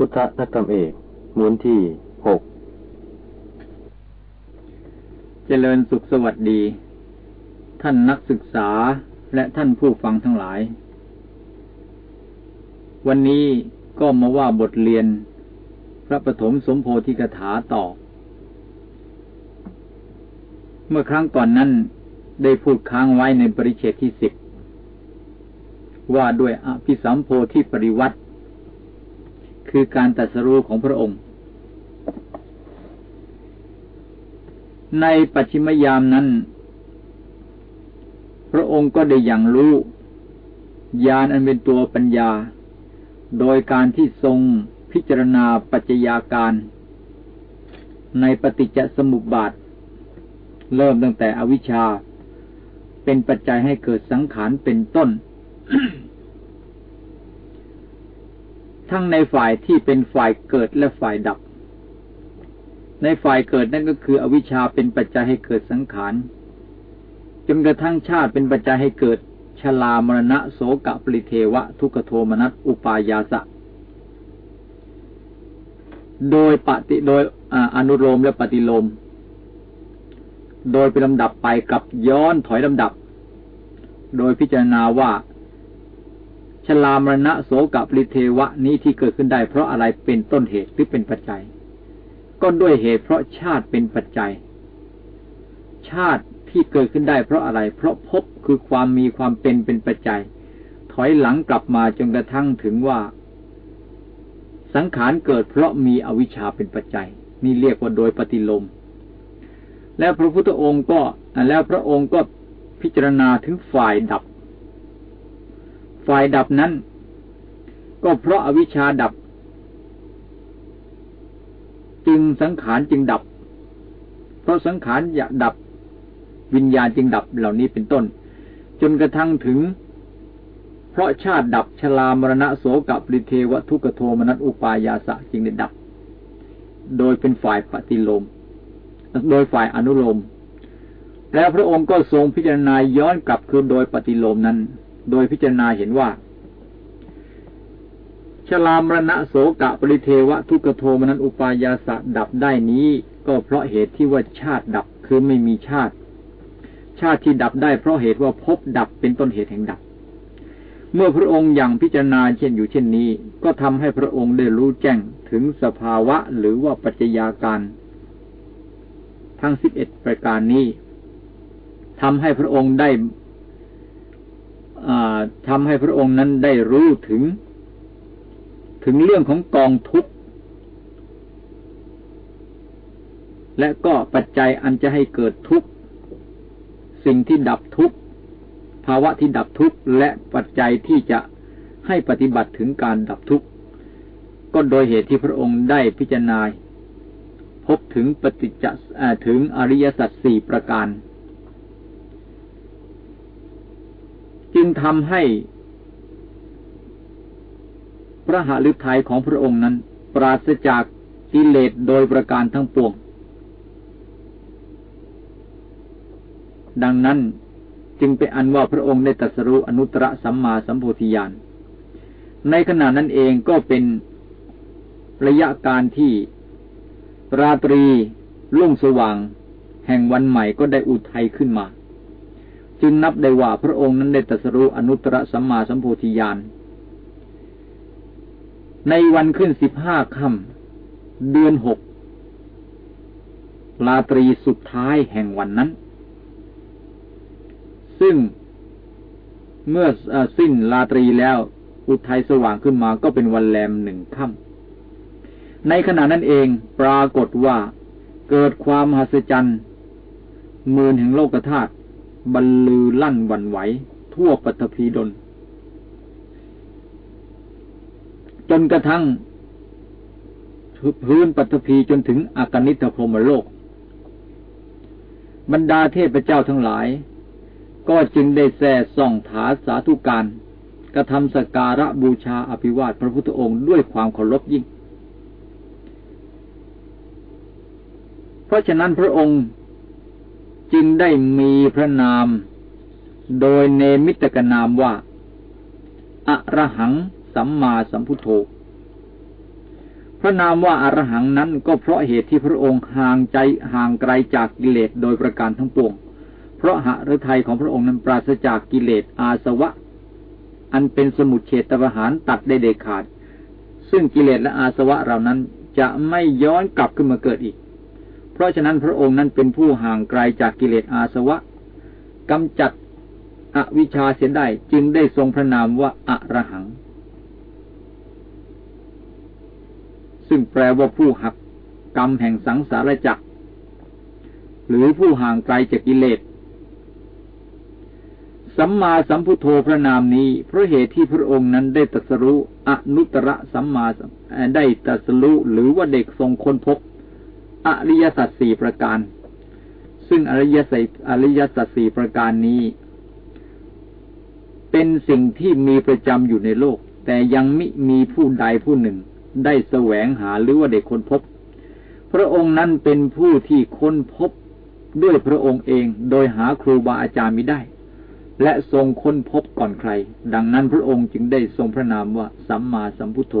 พุทธนักธรรมเอกม้วนที่หกเจริญสุขสวัสดี ท่านนักศึกษาและท่านผู้ฟังทั้งหลาย วันนี้ก็มาว่าบทเรียน พระปฐมสมโพธิกถาต่อ เมื่อครั้งก่อนนั้นได้พูดค้างไว้ในปริเชตที่สิบว่าด้วยอภิสัมโพธิปริวัติ คือการตัดสรู้ของพระองค์ ในปัจฉิมยามนั้น พระองค์ก็ได้อย่างรู้ญาณอันเป็นตัวปัญญา โดยการที่ทรงพิจารณาปัจจัยาการ ในปฏิจจสมุปบาท เริ่มตั้งแต่อวิชชา เป็นปัจจัยให้เกิดสังขารเป็นต้น ทั้งในฝ่ายที่เป็นฝ่ายเกิดและฝ่ายดับ ในฝ่ายเกิดนั่นก็คืออวิชชาเป็นปัจจัยให้เกิดสังขารจนกระทั่งชาติเป็นปัจจัยให้เกิดชลามรณะโสกะปริเทวะ ทุกโทมนัสอุปายาสะ โดยปฏิโดยอนุโลมและปฏิโลม โดยเป็นลำดับไปกับย้อนถอยลำดับ โดยพิจารณาว่า ชลามรณะโสกปริเทวะนี้ที่เกิดขึ้นได้เพราะอะไรเป็นต้นเหตุหรือเป็นปัจจัย ก็ด้วยเหตุเพราะชาติเป็นปัจจัย ชาติที่เกิดขึ้นได้เพราะอะไร เพราะพบคือความมีความเป็นเป็นปัจจัย ถอยหลังกลับมาจนกระทั่งถึงว่า สังขารเกิดเพราะมีอวิชชาเป็นปัจจัย นี่เรียกว่าโดยปฏิลม แล้วพระพุทธองค์ก็แล้วพระองค์ก็พิจารณาถึงฝ่ายดับ ฝ่ายดับนั้น ก็เพราะอาวิชชาดับ จึงสังขารจึงดับ เพราะสังขารอยากดับ วิญญาณจึงดับเหล่านี้เป็นต้น จนกระทั่งถึง เพราะชาติดับชลามรณะโสกับริเทวทุกโทมนัสอุปายาสะจึงได้ดับ โดยเป็นฝ่ายปฏิโลม โดยฝ่ายอนุโลมแล้วพระองค์ก็ทรงพิจารณาย้อนกลับคือโดยปฏิโลมนั้น โดยพิจารณาเห็นว่า ชลามรณะโสกะปริเทวะทุกโทมนันอุปายาสะดับได้นี้ ก็เพราะเหตุที่ว่าชาติดับคือไม่มีชาติ ชาติที่ดับได้เพราะเหตุว่าพบดับเป็นต้นเหตุแห่งดับ เมื่อพระองค์ย่างพิจารณาเช่นอยู่เช่นนี้ ก็ทำให้พระองค์ได้รู้แจ้งถึงสภาวะหรือว่าปัจจัยาการ ทั้งสิบเอ็ดประการนี้ทำให้พระองค์ได้ ทำให้พระองค์นั้นได้รู้ถึง ถึงเรื่องของกองทุกข์ และก็ปัจจัยอันจะให้เกิดทุกข์ สิ่งที่ดับทุกข์ ภาวะที่ดับทุกข์ และปัจจัยที่จะให้ปฏิบัติถึงการดับทุกข์ ก็โดยเหตุที่พระองค์ได้พิจารณาพบถึงปฏิจจถึงอริยสัจสี่ประการ จึงทำให้พระหฤทัยของพระองค์นั้น ปราศจากกิเลสโดยประการทั้งปวง ดังนั้นจึงเป็นอันว่าพระองค์ได้ตรัสรู้อนุตตรสัมมาสัมโพธิญาณ ในขณะนั้นเองก็เป็นระยะการที่ราตรีลุ่งสว่าง แห่งวันใหม่ก็ได้อุทัยขึ้นมา จึงนับได้ว่าพระองค์นั้นได้ตรัสรู้อนุตตรสัมมาสัมโพธิญาณ ในวันขึ้นสิบห้าค่ำเดือนหกลาตรีสุดท้ายแห่งวันนั้น ซึ่งเมื่ออสิ้นลาตรีแล้ว อุทัยสว่างขึ้นมาก็เป็นวันแรมหนึ่งค่ำในขณะนั้นเองปรากฏว่าเกิดความหัศจรรย์มืนแห่งโลกธาตุ บรรลือลั่นวันไหว ทั่วปัตภีดนจนกระทั่งพื้นปัตภีจนถึงอากนิทพรมโลก บรรดาเทพเจ้าทั้งหลาย ก็จึงได้แส่ส่องถาสาธุการ กระทำสการะบูชาอภิวาทพระพุทธองค์ด้วยความเคารพยิ่ง เพราะฉะนั้นพระองค์ จึงได้มีพระนาม โดยเนมิตกนามว่า อรหังสัมมาสัมพุทโธ พระนามว่าอารหังนั้นก็เพราะเหตุที่พระองค์ห่างใจห่างไกลจากกิเลสโดยประการทั้งปวง เพราะหฤทัยของพระองค์นั้นปราศจากกิเลสอาสวะ อันเป็นสมุทเฉตประหารตัดได้เด็ดขาด ซึ่งกิเลสและอาสวะเหล่านั้นจะไม่ย้อนกลับขึ้นมาเกิดอีก เพราะฉะนั้นพระองค์นั้นเป็นผู้ห่างไกลจากกิเลสอาสวะกำจัดอวิชชาเสียได้จึงได้ทรงพระนามว่าอะระหัง ซึ่งแปลว่าผู้หักกรรมแห่งสังสารจักร หรือผู้ห่างไกลจากกิเลสสัมมาสัมพุทโธพระนามนี้เพราะเหตุที่พระองค์นั้นได้ตรัสรู้อนุตตรสัมมาได้ตรัสรู้หรือว่าเด็กทรงค้นพบ อริยสัจสี่ประการ ซึ่งอริยสัจอริยสัจสี่ประการนี้ เป็นสิ่งที่มีประจำอยู่ในโลก แต่ยังมิมีผู้ใดผู้หนึ่ง ได้แสวงหาหรือว่าได้ค้นพบ พระองค์นั้นเป็นผู้ที่ค้นพบด้วยพระองค์เองโดยหาครูบาอาจารย์มิได้ และทรงค้นพบก่อนใคร ดังนั้นพระองค์จึงได้ทรงพระนามว่าสัมมาสัมพุทโธ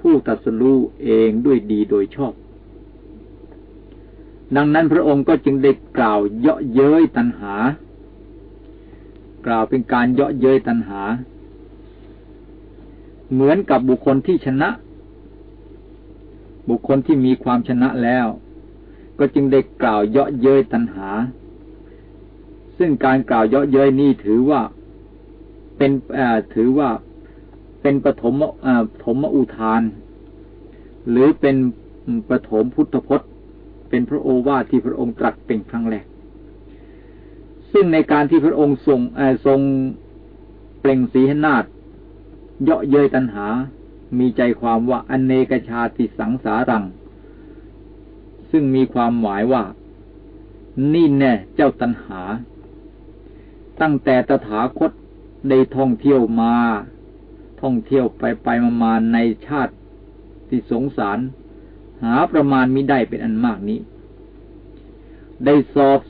ผู้ตัดสู้เองด้วยดีโดยชอบ ดังนั้นพระองค์ก็จึงได้กล่าวเยาะเย้ยตัณหา กล่าวเป็นการเยาะเย้ยตัณหา เหมือนกับบุคคลที่ชนะ บุคคลที่มีความชนะแล้ว ก็จึงได้กล่าวเยาะเย้ยตัณหา ซึ่งการกล่าวเยาะเย้ยนี่ถือว่าเป็นถือว่าเป็นปฐมปฐมอุทาน หรือเป็นปฐมพุทธพจน์ เป็นพระโอวาทที่พระองค์ตรัสเป็นครั้งแรก ซึ่งในการที่พระองค์ทรงทรงเปล่งสีหนาฏเยาะเย้ยตัณหา มีใจความว่าอนเนกชาติสังสารัง ซึ่งมีความหมายว่า นี่แน่เจ้าตัณหา ตั้งแต่ตถาคตได้ท่องเที่ยวมา ท่องเที่ยวไปไปมามาในชาติที่สงสาร หาประมาณมิได้เป็นอันมากนี้ ได้สอบ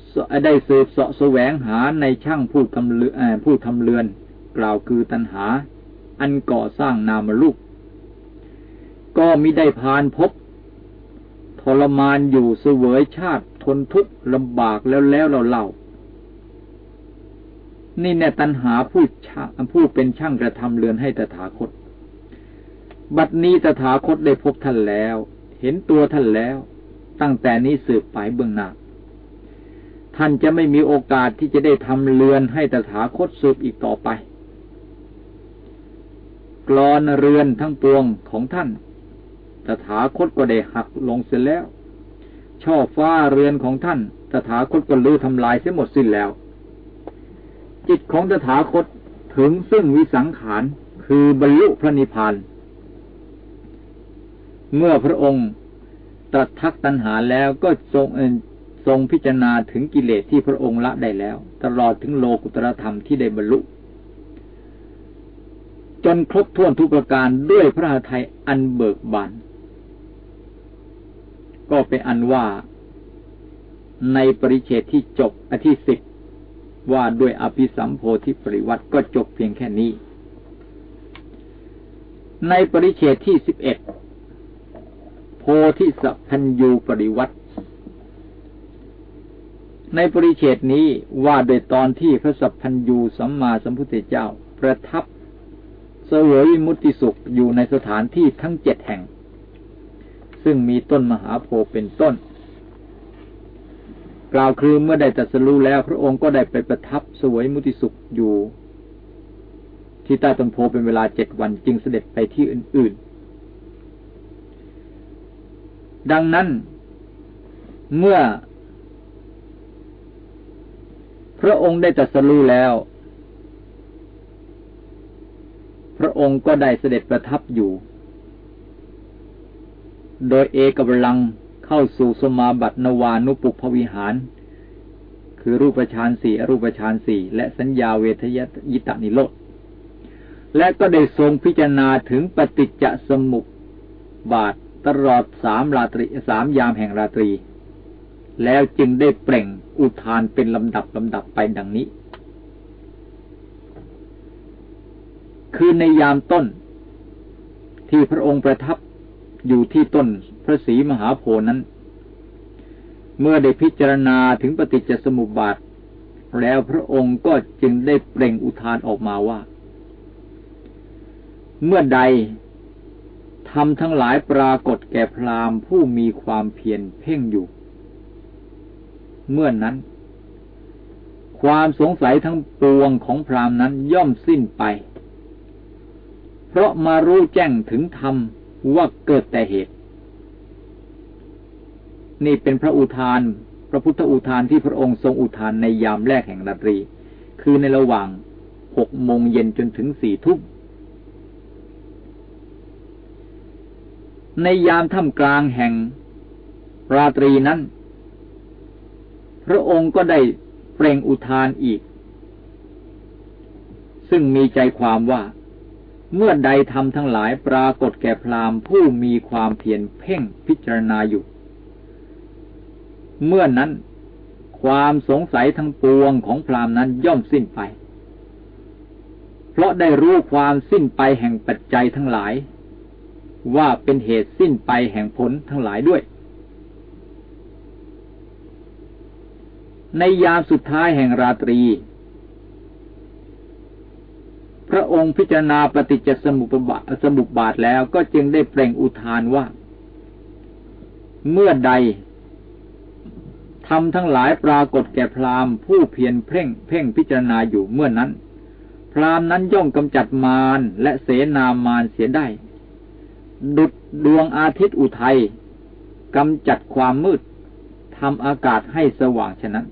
ได้สืบเสาะแสวงหาในช่างผู้ทำเลือผู้ทำเรือน กล่าวคือตัณหา อันก่อสร้างนามลูก ก็มิได้พานพบ ทรมานอยู่เสวยชาติทนทุกข์ลำบากแล้วแล้วเราเล่านี่เนี่ยตัณหาผู้ผู้เป็นช่างกระทำเรือนให้ตถาคต บัดนี้ตถาคตได้พบท่านแล้ว เห็นตัวท่านแล้ว ตั้งแต่นี้สืบไปเบื้องหน้าท่านจะไม่มีโอกาสที่จะได้ทำเรือนให้ตถาคตสืบอีกต่อไป กรอนเรือนทั้งปวงของท่าน ตถาคตก็ได้หักลงเสียแล้ว ช่อฟ้าเรือนของท่าน ตถาคตก็ลื้อทำลายเสียหมดสิ้นแล้ว จิตของตถาคตถึงซึ่งวิสังขารคือบรรลุพระนิพพาน เมื่อพระองค์ตรัสทักตัณหาแล้วก็ทรงทรงพิจารณาถึงกิเลสที่พระองค์ละได้แล้ว ตลอดถึงโลกุตรธรรมที่ได้บรรลุ จนครบถ้วนทุกประการด้วยพระหัตถ์อันเบิกบานก็เป็นอันว่าในปริเชตที่จบอธิสิบว่าด้วยอภิสัมโพธิปริวัติก็จบเพียงแค่นี้ ในปริเชตที่สิบเอ็ด พธิสัพพัญญูปริวัติในปริเชตนี้ว่าโดยตอนที่พระสัพพัญญูสัมมาสัมพุทธเจ้า ประทับเสวยมุติสุขอยู่ในสถานที่ทั้งเจ็ดแห่ง ซึ่งมีต้นมหาโพเป็นต้น กล่าวคือเมื่อได้ตรัสรู้แล้ว พระองค์ก็ได้ไปประทับสวยมุติสุขอยู่ ที่ใต้ต้นโพเป็นเวลาเจ็ดวันจึงเสด็จไปที่อื่น ๆ ดังนั้น เมื่อ พระองค์ได้ตรัสรู้แล้ว พระองค์ก็ได้เสด็จประทับอยู่ โดยเอกบลังเข้าสู่สมาบัตินวานุปุพวิหาร คือรูปฌานสี่อรูปฌานสี่และสัญญาเวทยยิตานิโรธและก็ได้ทรงพิจารณาถึงปฏิจจสมุปบาท ตลอดสามราตรีสามยามแห่งราตรี แล้วจึงได้เปล่งอุทานเป็นลำดับลำดับไปดังนี้ คือในยามต้น ที่พระองค์ประทับอยู่ที่ต้นพระศรีมหาโพนั้น เมื่อได้พิจารณาถึงปฏิจจสมุปบาท แล้วพระองค์ก็จึงได้เปล่งอุทานออกมาว่า เมื่อใด ทำทั้งหลายปรากฏแก่พราหมณ์ผู้มีความเพียรเพ่งอยู่ เมื่อนนั้น ความสงสัยทั้งปวงของพราหมณ์นั้นย่อมสิ้นไป เพราะมารู้แจ้งถึงธรรมว่าเกิดแต่เหตุ นี่เป็นพระอุทาน พระพุทธอุทานที่พระองค์ทรงอุทานในยามแรกแห่งราตรี คือในระหว่างหกโมงเย็นจนถึงสี่ทุ่ม ในยามท่ามกลางแห่งราตรีนั้น พระองค์ก็ได้เปล่งอุทานอีก ซึ่งมีใจความว่า เมื่อใดทำทั้งหลายปรากฏแก่พราหมณ์ผู้มีความเพียรเพ่งพิจารณาอยู่ เมื่อนั้นความสงสัยทั้งปวงของพราหมณ์นั้นย่อมสิ้นไป เพราะได้รู้ความสิ้นไปแห่งปัจจัยทั้งหลาย ว่าเป็นเหตุสิ้นไปแห่งผลทั้งหลายด้วย ในยามสุดท้ายแห่งราตรี พระองค์พิจารณาปฏิจจสมุปบาทสมุปบาทแล้วก็จึงได้เปล่งอุทานว่า เมื่อใดทำทั้งหลายปรากฏแก่พราหมณ์ผู้เพียรเพ่งเพ่งพิจารณาอยู่เมื่อนั้น พราหมณ์นั้นย่อมกำจัดมารและเสนามารเสียได้ ดุดดวงอาทิตย์อุทัยกำจัดความมืดทำอากาศให้สว่างฉะนั้น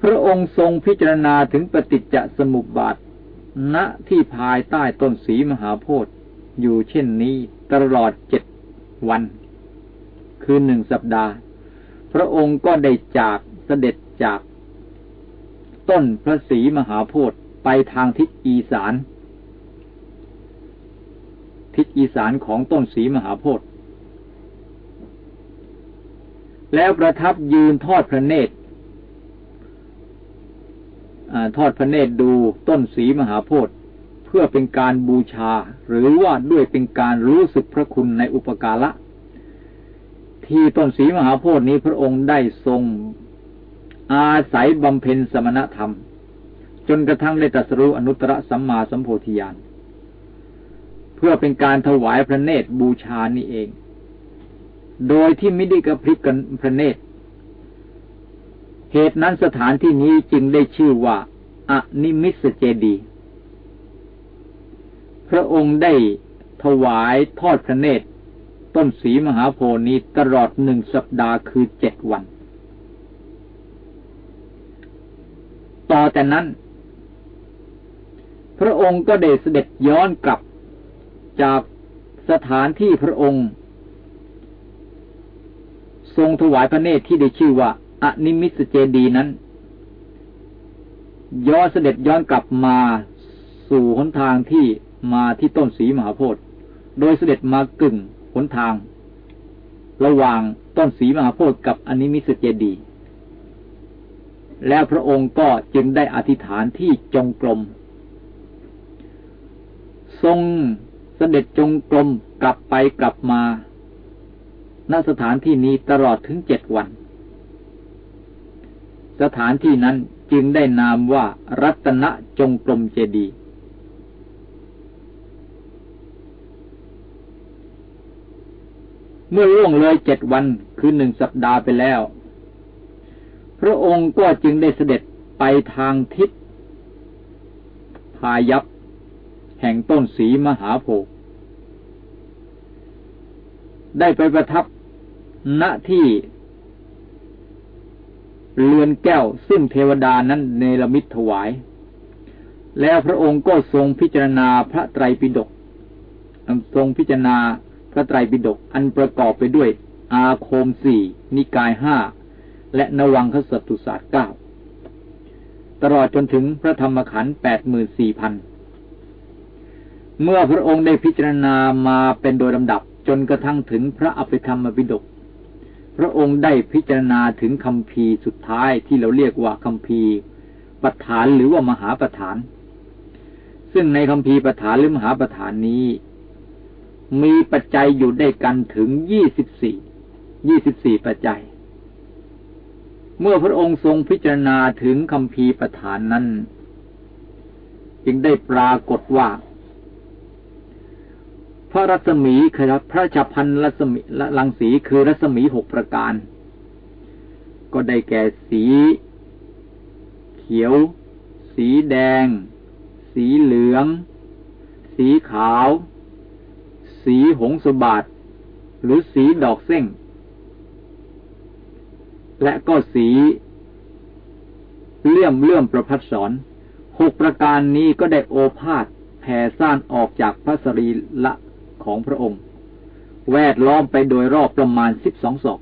พระองค์ทรงพิจารณาถึงปฏิจจสมุปบาท ณที่ภายใต้ต้นสีมหาโพธิ์อยู่เช่นนี้ตลอดเจ็ดวัน คือหนึ่งสัปดาห์ พระองค์ก็ได้จากเสด็จจาก ต้นพระศรีมหาโพธิ์ไปทางทิศอีสาน ทิศอีสานของต้นสีมหาโพธิ์แล้วประทับยืนทอดพระเนตรทอดพระเนตรดูต้นสีมหาโพธิ์เพื่อเป็นการบูชา หรือว่าด้วยเป็นการรู้สึกพระคุณในอุปการะ ที่ต้นสีมหาโพธิ์นี้พระองค์ได้ทรงอาศัยบำเพ็ญสมณธรรม จนกระทั่งได้ตรัสรู้อนุตตรสัมมาสัมโพธิญาณ เพื่อเป็นการถวายพระเนตรบูชานี่เอง โดยที่ไม่ได้กระพริบกันพระเนตร เหตุนั้นสถานที่นี้จึงได้ชื่อว่าอนิมิสเจดี พระองค์ได้ถวายทอดพระเนตร ต้นสีมหาโพนี้ตลอดหนึ่งสัปดาห์คือเจ็ดวัน ต่อแต่นั้น พระองค์ก็ได้เสด็จย้อนกลับ จากสถานที่พระองค์ ทรงถวายพระเนตรที่ได้ชื่อว่าอนิมิสเจดีย์นั้นย้อนเสด็จย้อนกลับมาสู่หนทางที่มาที่ต้นศรีมหาโพธิ์ โดยเสด็จมากึ่งหนทาง ระหว่างต้นศรีมหาโพธิ์กับอนิมิสเจดีย์ แล้วพระองค์ก็จึงได้อธิษฐานที่จงกรมทรง เสด็จจงกรมกลับไปกลับมา ณสถานที่นี้ตลอดถึงเจ็ดวัน สถานที่นั้นจึงได้นามว่ารัตนจงกรมเจดี เมื่อล่วงเลยเจ็ดวันคือหนึ่งสัปดาห์ไปแล้ว พระองค์ก็จึงได้เสด็จไปทางทิศพายัพแห่งต้นสีมหาโพธิ์ ได้ไปประทับณที่เรือนแก้ว ซึ่งเทวดานั้นเนรมิตถวาย แล้วพระองค์ก็ทรงพิจารณาพระไตรปิฎกทรงพิจารณาพระไตรปิฎกอันประกอบไปด้วย อาโคมสี่นิกายห้าและนวังคสตุศาสตร์เก้าตลอดจนถึงพระธรรมขันธ์แปดหมื่นสี่พันเมื่อพระองค์ได้พิจารณามาเป็นโดยลำดับ จนกระทั่งถึงพระอภิธรรมบิดก พระองค์ได้พิจารณาถึงคำพีสุดท้ายที่เราเรียกว่าคำพีปัฏฐานหรือว่ามหาปัฏฐาน ซึ่งในคำพีปัฏฐานหรือมหาปัฏฐานนี้ มีปัจจัยอยู่ได้กันถึงยี่สิบสี่ยี่สิบสี่ปัจจัย เมื่อพระองค์ทรงพิจารณาถึงคำพีประธานนั้น จึงได้ปรากฏว่า พระรัศมีครับพระชพันรัศมีลังสีคือรัศมีหกประการ ก็ได้แก่สี เขียว สีแดง สีเหลือง สีขาว สีหงสบาทหรือสีดอกเส้ง และก็สีเลื่อมเลื่อมประพัดสอนหกประการนี้ก็ได้โอภาษแผ่ซ่านออกจากพระสรีละ ของพระองค์ แวดล้อมไปโดยรอบประมาณสิบสองศอก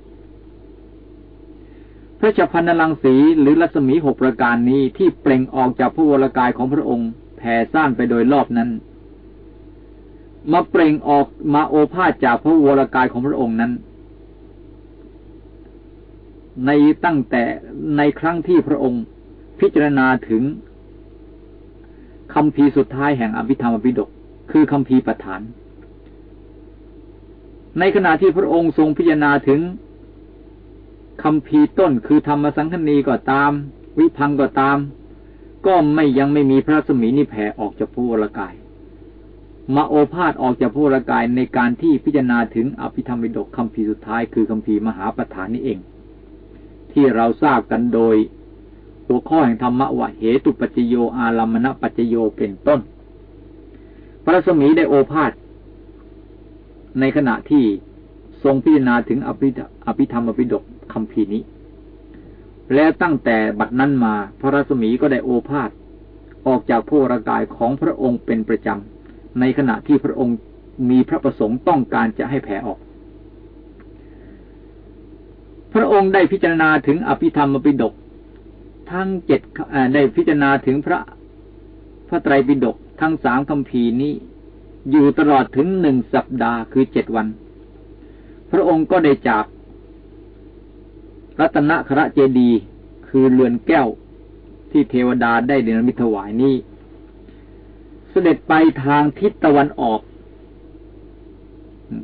พระชพันลังสีหรือรัศมีหกประการนี้ที่เปล่งออกจากพระวรากายของพระองค์แผ่ซ่านไปโดยรอบนั้นมาเปล่งออกมาโอภาษจากพระวรากายของพระองค์นั้น ในตั้งแต่ในครั้งที่พระองค์พิจารณาถึงคำพีสุดท้ายแห่งอภิธรรมอภิดก คือคำพีประธาน ในขณะที่พระองค์ทรงพิจารณาถึงคำพีต้นคือธรรมสังคณีก็ตาม วิพังก็ตาม ก็ไม่ยังไม่มีพระสมีนิแผ่ออกจากพระวรกาย มาโอภาษออกจากพระรกายในการที่พิจารณาถึงอภิธรรมวิดกคำพีสุดท้ายคือคำพีมหาประธานนี้เอง ที่เราทราบกันโดย หัวข้อแห่งธรรมะว่าเหตุปัจจโยอารัมณปัจจโยเป็นต้น พระสมีได้โอภาษ ในขณะที่ทรงพิจารณาถึงอภิอภิธรรมวิดกคำพีนี้ แล้วตั้งแต่บัดนั้นมาพระรัศมีก็ได้โอภาษออกจากพระรกายของพระองค์เป็นประจำ ในขณะที่พระองค์มีพระประสงค์ต้องการจะให้แผ่ออก พระองค์ได้พิจารณาถึงอภิธรรมปิฎกทั้งเจ็ดได้พิจารณาถึงพระพระไตรปิฎกทั้งสามคำพีนี้ อยู่ตลอดถึงหนึ่งสัปดาห์คือเจ็ดวัน พระองค์ก็ได้จาก รัตนคระเจดีคือเรือนแก้วที่เทวดาได้เดนมิถวายนี้ เสด็จไปทางทิศตะวันออก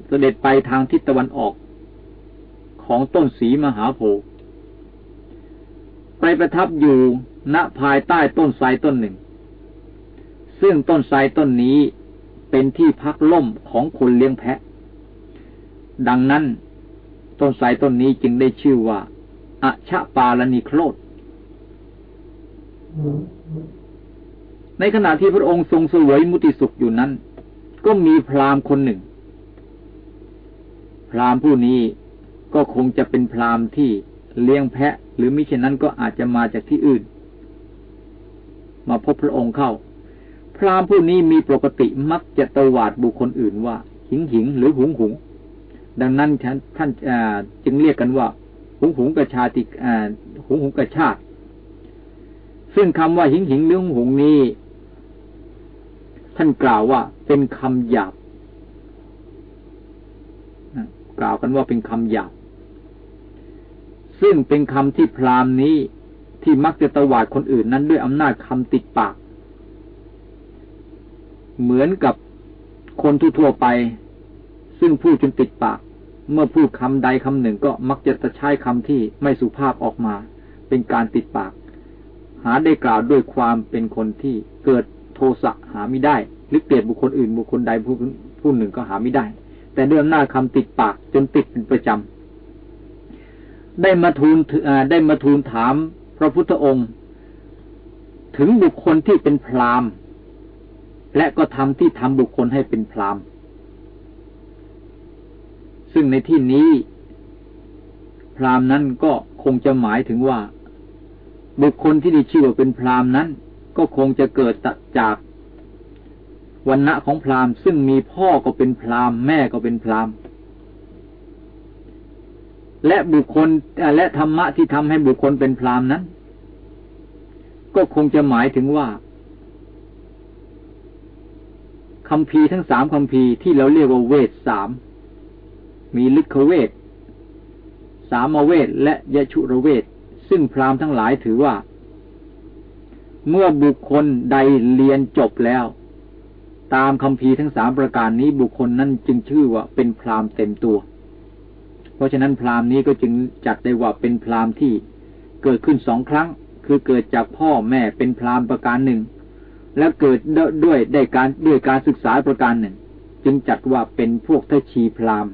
เสด็จไปทางทิศตะวันออก ของต้นสีมหาโพธิ์ไปประทับอยู่ณภายใต้ต้นไทรต้นหนึ่ง ซึ่งต้นไทรต้นนี้ เป็นที่พักล่มของคนเลี้ยงแพะ ดังนั้นต้นไทรต้นนี้จึงได้ชื่อว่าอะชะปาลนิโครธในขณะที่พระองค์ทรงสวยมุติสุขอยู่นั้น ก็มีพราหมณ์คนหนึ่ง พราหมณ์ผู้นี้ก็คงจะเป็นพราหมณ์ที่เลี้ยงแพะ หรือมิเช่นนั้นก็อาจจะมาจากที่อื่น มาพบพระองค์เข้า พราหมณ์ผู้นี้มีปกติมักจะตวาดบุคคลอื่นว่า หิงหิงหรือหุงหุงดังนั้นท่านจึงเรียกกันว่า หุงหุงกระชาติหุงหุงกระชาติ ซึ่งคำว่าหิงหิงหรือหุงหุงนี้ ท่านกล่าวว่าเป็นคำหยาบกล่าวกันว่าเป็นคำหยาบซึ่งเป็นคำที่พราหมณ์นี้ที่มักจะตวาดคนอื่นนั้นด้วยอำนาจคำติดปาก เหมือนกับคนทั่วไป ซึ่งพูดจนติดปาก เมื่อพูดคำใดคำหนึ่งก็มักจะใช้คำที่ไม่สุภาพออกมา เป็นการติดปาก หาได้กล่าวด้วยความเป็นคนที่เกิดโทสะหาไม่ได้ หรือเกลียดบุคคลอื่นบุคคลใดผู้ผู้หนึ่งก็หาไม่ได้ แต่เรื่องหน้าคำติดปากจนติดเป็นประจำได้มาทูลได้มาทูลถามพระพุทธองค์ ถึงบุคคลที่เป็นพราม และก็ทำที่ทำบุคคลให้เป็นพรามซึ่งในที่นี้ พรามนั้นก็คงจะหมายถึงว่า บุคคลที่ได้ชื่อว่าเป็นพรามนั้น ก็คงจะเกิดจากวันณะของพราหมณ์ซึ่งมีพ่อก็เป็นพราหมณ์แม่ก็เป็นพราหมณ์และบุคคลและธรรมะที่ทำให้บุคคลเป็นพราหมณ์นั้น ก็คงจะหมายถึงว่า คำพีทั้งสามคำพีที่เราเรียกว่าเวทสามมีลึกเวท สามเวทและยชุระเวท ซึ่งพราหมณ์ทั้งหลายถือว่า เมื่อบุคคลใดเรียนจบแล้ว ตามคำพีทั้งสามประการนี้บุคคลนั้นจึงชื่อว่าเป็นพราหมณ์เต็มตัว เพราะฉะนั้นพราหมณ์นี้ก็จึงจัดได้ว่าเป็นพราหมณ์ที่เกิดขึ้นสองครั้ง คือเกิดจากพ่อแม่เป็นพราหมณ์ประการหนึ่ง และเกิดด้วยได้การด้วยการศึกษาประการหนึ่ง จึงจัดว่าเป็นพวกทชีพราม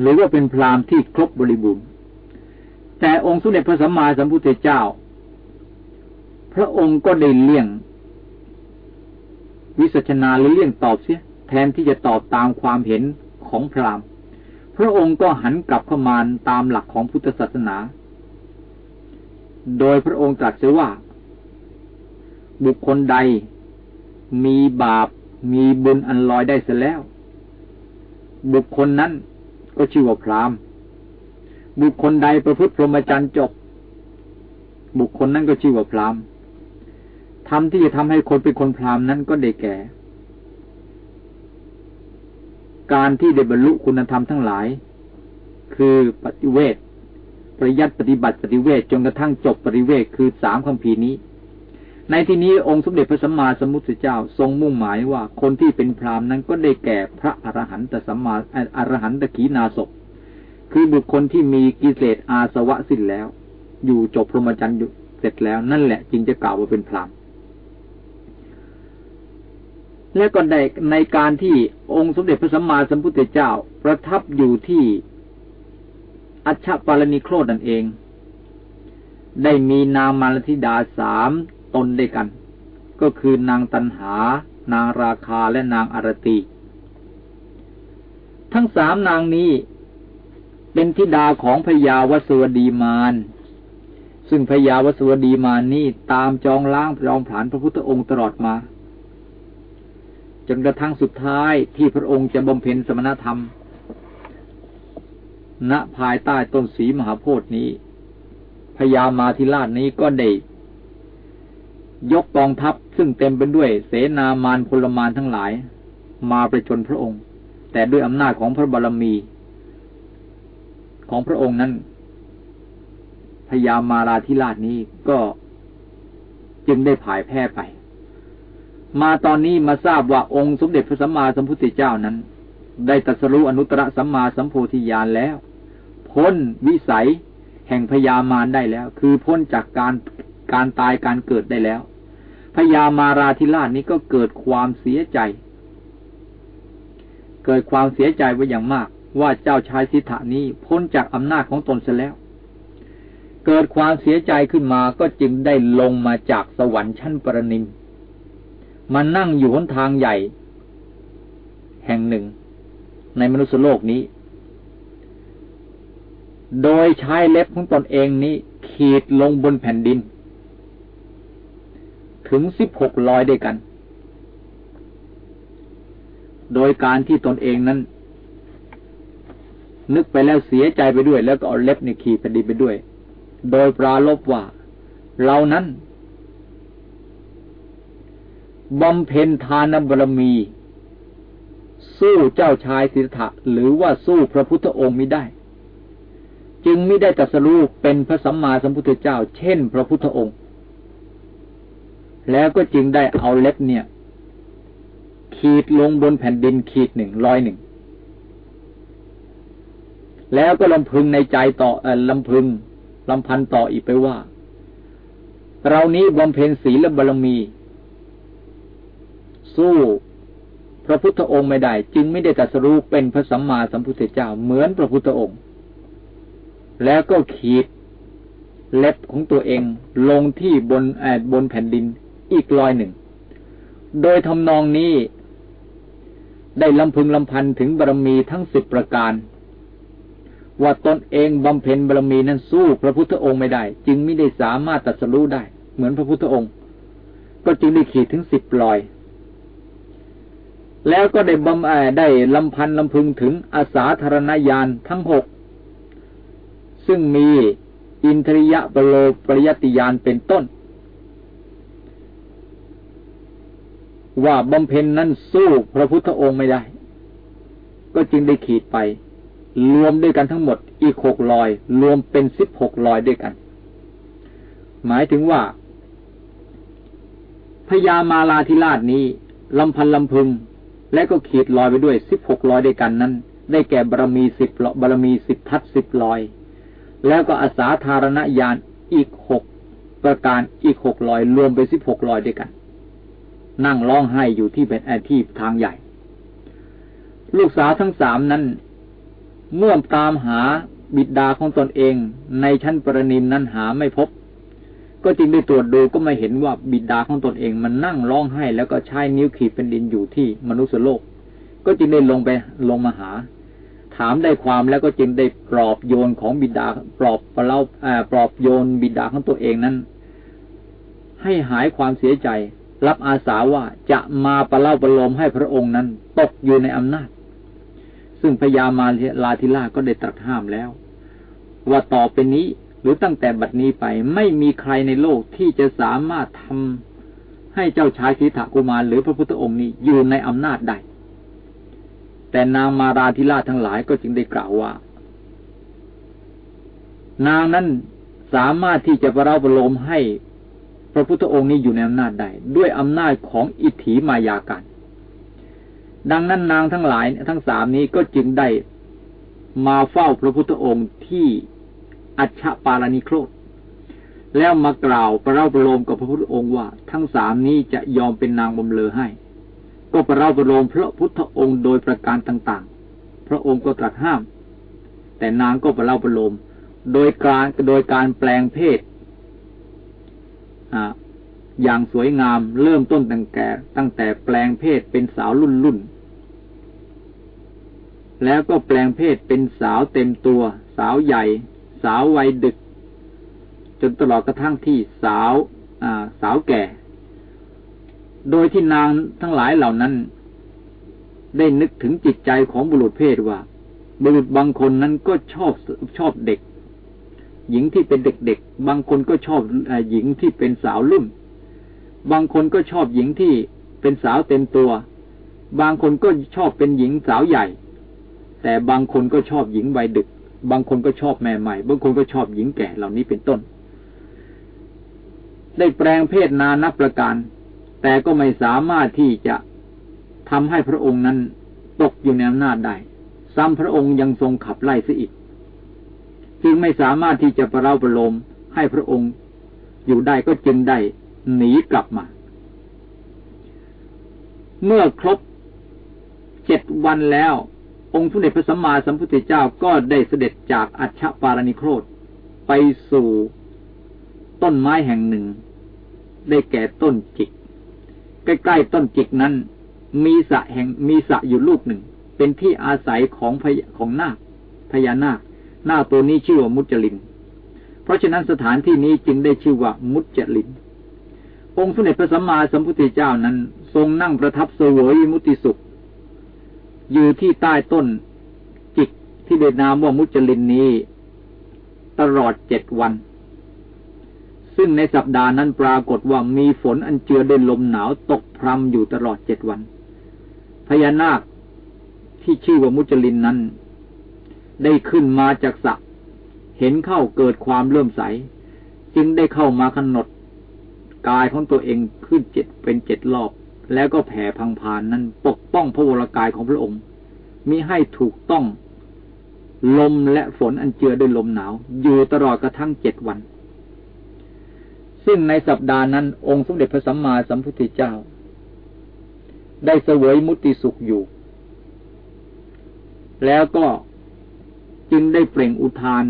หรือว่าเป็นพรามที่ครบบริบูรณ์ แต่องค์สุเด็จพระสัมมาสัมพุทธเจ้า พระองค์ก็ได้เลี่ยง วิสัชนาหรือเลี่ยงตอบเสีย แทนที่จะตอบตามความเห็นของพรามพระองค์ก็หันกลับเข้ามาตามหลักของพุทธศาสนา โดยพระองค์ตรัสเสียว่า บุคคลใด มีบาป มีบุญอันลอยได้เสียแล้ว บุคคลนั้นก็ชื่อว่าพรามบุคคลใดประพฤติพรหมจรรย์จบ บุคคลนั้นก็ชื่อว่าพรามทำที่จะทำให้คนเป็นคนพรามนั้นก็ได้แก่ การที่ได้บรรลุคุณธรรมทั้งหลาย คือปฏิเวทปริยัติปฏิบัติปฏิเวทจนกระทั่งจบปฏิเวทคือสามคำพีนี้ ในที่นี้องค์สมเด็จพระสัมมาสัมพุทธเจ้าทรงมุ่งหมายว่าคนที่เป็นพราหมณ์นั้นก็ได้แก่พระอรหันตสัมมาอรหันตขีนาศพคือบุคคลที่มีกิเลสอาสวะสิ้นแล้ว อยู่จบพรหมจรรย์เสร็จแล้วนั่นแหละจึงจะกล่าวว่าเป็นพราหมณ์และก็ได้ในการที่องค์สมเด็จพระสัมมาสัมพุทธเจ้า ประทับอยู่ที่อัชชปารณิโครดนั่นเอง ได้มีนางมารธิดาสาม ตนด้วยกัน ก็คือนางตันหา นางราคาและนางอารตี ทั้งสามนางนี้เป็นธิดาของพญาวสวดีมาน ซึ่งพญาวสวดีมานนี้ตามจองล้างจองผานพระพุทธองค์ตลอดมา จนกระทั่งสุดท้ายที่พระองค์จะบำเพ็ญสมณธรรม ณภายใต้ต้นสีมหาโพธิ์นี้พญามาธิราชนี้ก็ได้ ยกกองทัพซึ่งเต็มไปด้วยเสนามานพลมานทั้งหลาย มาประชนพระองค์ แต่ด้วยอำนาจของพระบารมี ของพระองค์นั้นพญามาราธิราชนี้ก็จึงได้ผ่ายแพ้ไป มาตอนนี้มาทราบว่าองค์สมเด็จพระสัมมาสัมพุทธเจ้านั้น ได้ตรัสรู้อนุตตรสัมมาสัมโพธิญาณแล้ว พ้นวิสัยแห่งพยามารได้แล้ว คือพ้นจากการ การตายการเกิดได้แล้วพยามาราธิราชนี้ก็เกิดความเสียใจ เกิดความเสียใจไว้อย่างมาก ว่าเจ้าชายสิทธานี้พ้นจากอำนาจของตนเสียแล้ว เกิดความเสียใจขึ้นมาก็จึงได้ลงมาจากสวรรค์ชั้นปรนิมมานั่งอยู่หนทางใหญ่ แห่งหนึ่ง ในมนุษยโลกนี้ โดยใช้เล็บของตนเองนี้ขีดลงบนแผ่นดิน ถึงสิบหกรอยด้วยกัน โดยการที่ตนเองนั้น นึกไปแล้วเสียใจไปด้วย แล้วก็เอาเล็บในขีดแผ่นดินไปด้วย โดยปราลบว่า เรานั้นบำเพ็ญทานบารมี สู้เจ้าชายสิทธะหรือว่าสู้พระพุทธองค์ไม่ได้ จึงไม่ได้ตรัสรู้เป็นพระสัมมาสัมพุทธเจ้า เช่น พระพุทธองค์ แล้วก็จึงได้เอาเล็บเนี่ย ขีดลงบนแผ่นดินขีดหนึ่งร้อยหนึ่ง แล้วก็ลำพึงในใจต่ออลำพึงลำพันต่ออีกไปว่า เรานี้บำเพ็ญศีลบารมี สู้พระพุทธองค์ไม่ได้ จึงไม่ได้ตรัสรู้เป็นพระสัมมาสัมพุทธเจ้าเหมือนพระพุทธองค์ แล้วก็ขีดเล็บของตัวเองลงที่บนแอดบนแผ่นดิน อีกรอยหนึ่ง โดยทำนองนี้ ได้ลำพึงลำพันถึงบารมีทั้งสิบประการ ว่าตนเองบำเพ็ญบารมีนั้นสู้พระพุทธองค์ไม่ได้ จึงไม่ได้สามารถตัดสู้ได้ เหมือนพระพุทธองค์ ก็จึงได้ขีดถึงสิบรอย แล้วก็ได้บำได้ลำพันลำพึงถึงอาสาธารณญาณทั้งหกซึ่งมีอินทริยะปโลปริยติญาณเป็นต้น ว่าบำเพ็ญนั้นสู้พระพุทธองค์ไม่ได้ ก็จึงได้ขีดไป รวมด้วยกันทั้งหมดอีกหกลอย รวมเป็นสิบหกลอยด้วยกัน หมายถึงว่าพญามาลาธิราชนี้ลำพันลำพึง และก็ขีดลอยไปด้วยสิบหกลอยด้วยกันนั้น ได้แก่บารมีสิบบารมีสิบทัศสิบลอย แล้วก็อาสาธารณญาณอีกหกประการอีกหกลอย รวมไปสิบหกลอยด้วยกัน นั่งร้องไห้อยู่ที่เป็นแอที่ทางใหญ่ ลูกสาวทั้งสามนั้น เมื่อตามหาบิดาของตนเองในชั้นปรนิมนั้นหาไม่พบ ก็จึงได้ตรวจดูก็ไม่เห็นว่าบิดาของตนเองมันนั่งร้องไห้ แล้วก็ใช้นิ้วขีดเป็นดินอยู่ที่มนุษย์โลก ก็จึงได้ลงไปลงมาหา ถามได้ความแล้วก็จึงได้ปลอบโยนของบิดาปลอบปลาปลอบโยนบิดาของตัวเองนั้น ให้หายความเสียใจ รับอาสาว่าจะมาประเล่าประโลมให้พระองค์นั้นตกอยู่ในอำนาจ ซึ่งพญามาลาธิลาก็ได้ตรัสห้ามแล้ว ว่าต่อไปนี้หรือตั้งแต่บัดนี้ไปไม่มีใครในโลกที่จะสามารถทำให้เจ้าชายสิทธกุมารหรือพระพุทธองค์นี้อยู่ในอำนาจได้แต่นางมาราธิลาทั้งหลายก็จึงได้กล่าวว่า นางนั้นสามารถที่จะประเราประโลมให้ พระพุทธองค์นี้อยู่ในอำนาจได้ด้วยอำนาจของอิทธิมายาการ ดังนั้นนางทั้งหลายทั้งสามนี้ก็จึงได้มาเฝ้าพระพุทธองค์ที่อัชปาลานิโครธแล้วมากล่าวประเล่าประโลมกับพระพุทธองค์ว่า ทั้งสามนี้จะยอมเป็นนางบำเลอให้ ก็ประเล่าประโลมพระพุทธองค์โดยประการต่าง ๆ พระองค์ก็ตรัสห้าม แต่นางก็ประเล่าประโลมโดยการโดยการแปลงเพศ อย่างสวยงามเริ่มต้นตั้งแต่ตั้งแต่แปลงเพศเป็นสาวรุ่นรุ่น แล้วก็แปลงเพศเป็นสาวเต็มตัว สาวใหญ่ สาววัยดึก จนตลอดกระทั่งที่สาวสาวแก่ โดยที่นางทั้งหลายเหล่านั้น ได้นึกถึงจิตใจของบุรุษเพศว่า บุรุษบางคนนั้นก็ชอบชอบเด็ก หญิงที่เป็นเด็กๆ บางคนก็ชอบหญิงที่เป็นสาวรุ่น บางคนก็ชอบหญิงที่เป็นสาวเต็มตัว บางคนก็ชอบเป็นหญิงสาวใหญ่ แต่บางคนก็ชอบหญิงวัยดึก บางคนก็ชอบแม่ใหม่ บางคนก็ชอบหญิงแก่เหล่านี้เป็นต้น ได้แปลงเพศนานับประการ แต่ก็ไม่สามารถที่จะทำให้พระองค์นั้นตกอยู่ในอำนาจได้ ซ้ำพระองค์ยังทรงขับไล่ซะอีก จึงไม่สามารถที่จะประเล่าประโลมให้พระองค์อยู่ได้ก็จึงได้หนีกลับมา เมื่อครบเจ็ดวันแล้ว องค์ทุเดชพระสัมมาสัมพุทธเจ้าก็ได้เสด็จจากอัชปารานิโครธไปสู่ต้นไม้แห่งหนึ่ง ได้แก่ต้นจิก ใกล้ๆต้นจิกนั้น มีสระแห่งมีสระอยู่ลูกหนึ่ง เป็นที่อาศัยของพของนาคพญานาค หน้าตัวนี้ชื่อว่ามุจลิน เพราะฉะนั้นสถานที่นี้จึงได้ชื่อว่ามุจลิน องค์สมเด็จพระสัมมาสัมพุทธเจ้านั้น ทรงนั่งประทับเสวยมุติสุข อยู่ที่ใต้ต้นจิกที่เดนามว่ามุจลินนี้ ตลอดเจ็ดวัน ซึ่งในสัปดาห์นั้นปรากฏว่ามีฝนอันเจือด้วยลมหนาวตกพรำอยู่ตลอดเจ็ดวัน พญานาคที่ชื่อว่ามุจลินนั้น ได้ขึ้นมาจากสระเห็นเข้าเกิดความเลื่อมใส จึงได้เข้ามากำหนดกายของตัวเองขึ้นเจ็ดเป็นเจ็ดรอบ แล้วก็แผ่พังพานนั้น ปกป้องพระวรากายของพระองค์มิให้ถูกต้องลมและฝนอันเจือด้วยลมหนาว อยู่ตลอดกระทั่งเจ็ดวัน ซึ่งในสัปดาห์นั้น องค์สมเด็จพระสัมมาสัมพุทธเจ้า ได้เสวยมุติสุขอยู่ แล้วก็ จึงได้เปล่งอุทาน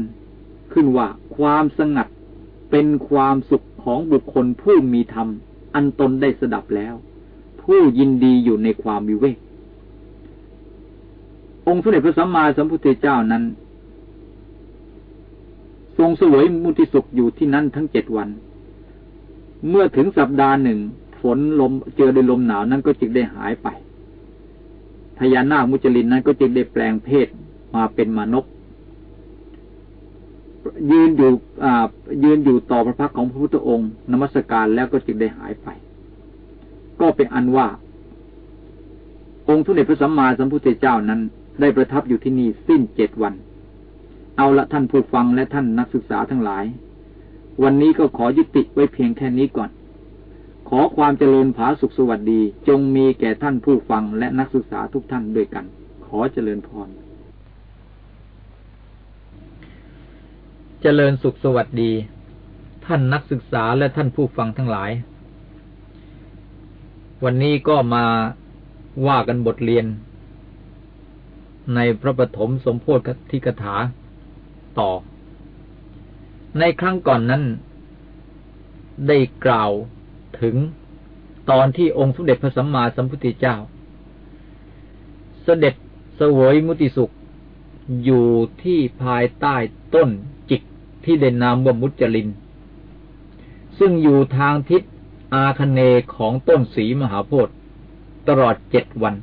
ขึ้นว่าความสงัดเป็นความสุขของบุคคลผู้มีธรรม อันตนได้สดับแล้ว ผู้ยินดีอยู่ในความวิเวกองค์สมเด็จพระสัมมาสัมพุทธเจ้านั้น ทรงสวยมุติสุขอยู่ที่นั่นทั้งเจ็ดวัน เมื่อถึงสัปดาห์หนึ่ง ฝนลมเจอด้วยลมหนาวนั้นก็จึงได้หายไปพญานาคมุจลินนั้นก็จึงได้แปลงเพศมาเป็นมานกยื ยืนอยู่ยืนอยู่ต่อพระพักของพระพุทธองค์นมัสการแล้วก็จึงได้หายไป ก็เป็นอันว่า องค์ทุเดชพระสัมมาสัมพุทธเจ้านั้น ได้ประทับอยู่ที่นี่สิ้นเจ็ดวัน เอาละท่านผู้ฟังและท่านนักศึกษาทั้งหลาย วันนี้ก็ขอยุติไว้เพียงแค่นี้ก่อน ขอความเจริญผาสุขสวัสดี จงมีแก่ท่านผู้ฟังและนักศึกษาทุกท่านด้วยกัน ขอเจริญพร จริญสุขสวัสดี ท่านนักศึกษาและท่านผู้ฟังทั้งหลาย วันนี้ก็มาว่ากันบทเรียน ในพระปฐมสมโพธิกถาต่อ ในครั้งก่อนนั้น ได้กล่าวถึงตอนที่องค์สมเด็จพระสัมมาสัมพุทธเจ้า เสด็จเสวยมุติสุขอยู่ที่ภายใต้ต้น ที่เด่นนามว่ามุจลิน ซึ่งอยู่ทางทิศอาคเนของต้นสีมหาโพธิ์ตลอดเจ็ดวัน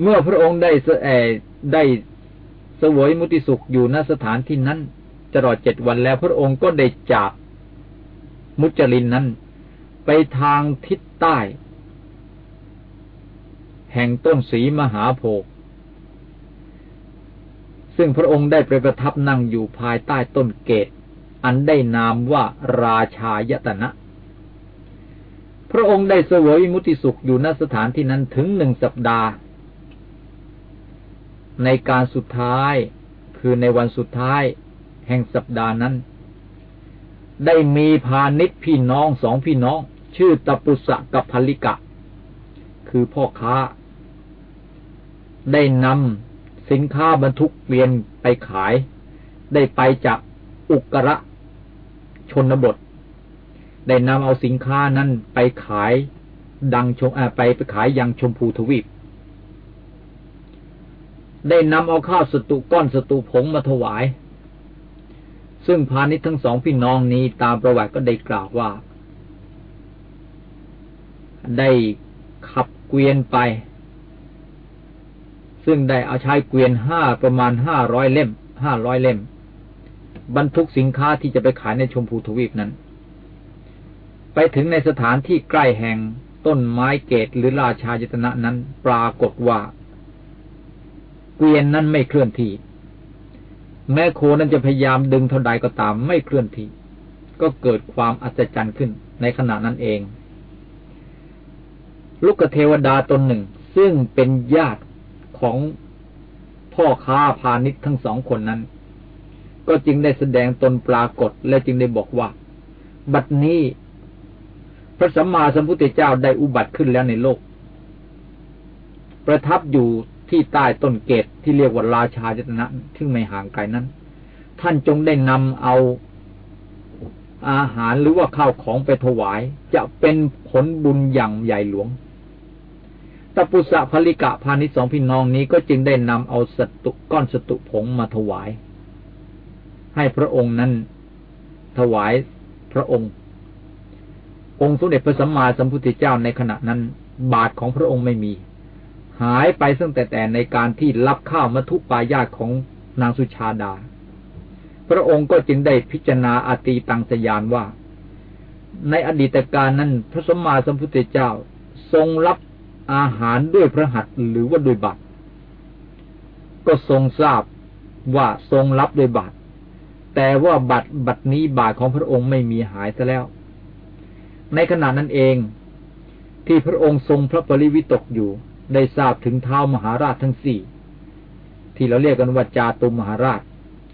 เมื่อพระองค์ได้เสได้เสวยมุติสุขอยู่ณสถานที่นั้นตลอดเจ็ดวันแล้วพระองค์ก็ได้จากมุจลินนั้น ไปทางทิศใต้ แห่งต้นสีมหาโพธิ์ ซึ่งพระองค์ได้ไปประทับนั่งอยู่ภายใต้ต้นเกต อันได้นามว่าราชายตนะ พระองค์ได้เสวยมุติสุขอยู่ณสถานที่นั้นถึงหนึ่งสัปดาห์ ในการสุดท้ายคือในวันสุดท้ายแห่งสัปดาห์นั้น ได้มีพาณิชพี่น้องสองพี่น้อง ชื่อตปุสะกับพลิกะ คือพ่อค้า ได้นำ สินค้าบรรทุกเปลี่ยนไปขาย ได้ไปจากอุกระชนบท ได้นำเอาสินค้านั้นไปขายดังชมไปไปขายยังชมพูทวีป ได้นำเอาข้าวสตุก้อนสตุผงมาถวาย ซึ่งพาณิชย์ทั้งสองพี่น้องนี้ตามประวัติก็ได้กล่าวว่า ได้ขับเกวียนไป ซึ่งได้เอาใช้เกวียนห้าประมาณห้าร้อยเล่มห้าร้อยเล่ม บรรทุกสินค้าที่จะไปขายในชมพูทวีปนั้น ไปถึงในสถานที่ใกล้แห่งต้นไม้เกตหรือราชายตนะนั้น ปรากฏว่า เกวียนนั้นไม่เคลื่อนที่ แม้โคนั้นจะพยายามดึงเท่าใดก็ตามไม่เคลื่อนที่ ก็เกิดความอัศจรรย์ขึ้นในขณะนั้นเอง ลูกเทวดาตนหนึ่งซึ่งเป็นญาติ ของพ่อค้าพาณิชย์ทั้งสองคนนั้น ก็จึงได้แสดงตนปรากฏและจึงได้บอกว่า บัดนี้ พระสัมมาสัมพุทธเจ้าได้อุบัติขึ้นแล้วในโลก ประทับอยู่ที่ใต้ต้นเกตที่เรียกว่าราชาจตนะที่ไม่ห่างไกลนั้น ท่านจงได้นำเอาอาหารหรือว่าข้าวของไปถวาย จะเป็นผลบุญอย่างใหญ่หลวง ตปุสะภลิกะพาณิสองพี่น้องนี้ก็จึงได้นำเอาสตุก้อนสตุผงมาถวาย ให้พระองค์นั้นถวายพระองค์ องค์สมเด็จพระสัมมาสัมพุทธเจ้าในขณะนั้น บาทของพระองค์ไม่มี หายไปซึ่งแต่แต่ในการที่รับข้าวมัทุปายาตของนางสุชาดา พระองค์ก็จึงได้พิจารณาอาตีตังสยานว่า ในอดีตการนั้น พระสัมมาสัมพุทธเจ้าทรงรับ อาหารด้วยพระหัตถ์หรือว่าด้วยบาตรก็ทรงทราบว่าทรงรับด้วยบาตรแต่ว่าบัตรบัตรนี้บาตรของพระองค์ไม่มีหายซะแล้ว ในขณะนั้นเอง ที่พระองค์ทรงพระปริวิตกอยู่ได้ทราบถึงเท้ามหาราชทั้งสี่ที่เราเรียกกันว่าจาตุมหาราช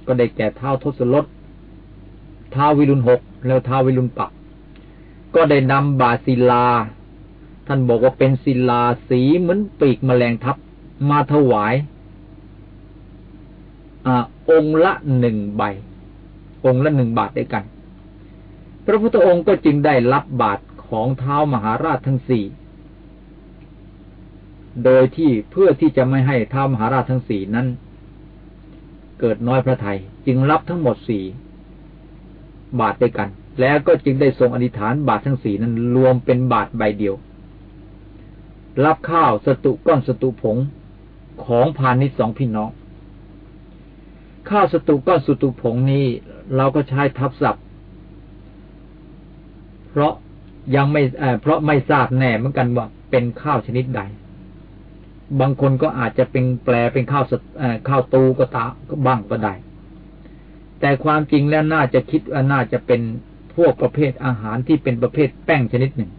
ก็ได้แก่เท้าทศรถเท้าวิรุณหกแล้วเท้าวิรุณปักก็ได้นำบาศิลา ท่านบอกว่าเป็นศิลาสีเหมือนปีกแมลงทับมาถวายอองค์ละหนึ่งใบ องค์ละหนึ่งบาทด้วยกัน พระพุทธองค์ก็จึงได้รับบาทของเท้ามหาราชทั้งสี่ โดยที่เพื่อที่จะไม่ให้เท้ามหาราชทั้งสี่นั้น เกิดน้อยพระทยัยจึงรับทั้งหมดสี่บาทด้วยกัน แล้วก็จึงได้ทรงอธิษฐานบาททั้งสี่นั้นรวมเป็นบาทใบเดียว รับข้าวสตุก้อนสตุผงของพาณิชย์สองพี่น้อง ข้าวสตุก้อนสตุผงนี้ เราก็ใช้ทับศัพท์ เพราะยังไม่เพราะไม่ทราบแน่เหมือนกันว่าเป็นข้าวชนิดใด บางคนก็อาจจะเป็นแปลเป็นข้าวข้าวตูก็ตาก็บ้างก็ได้ แต่ความจริงแล้วน่าจะคิดว่าน่าจะเป็นพวกประเภทอาหารที่เป็นประเภทแป้งชนิดหนึ่ง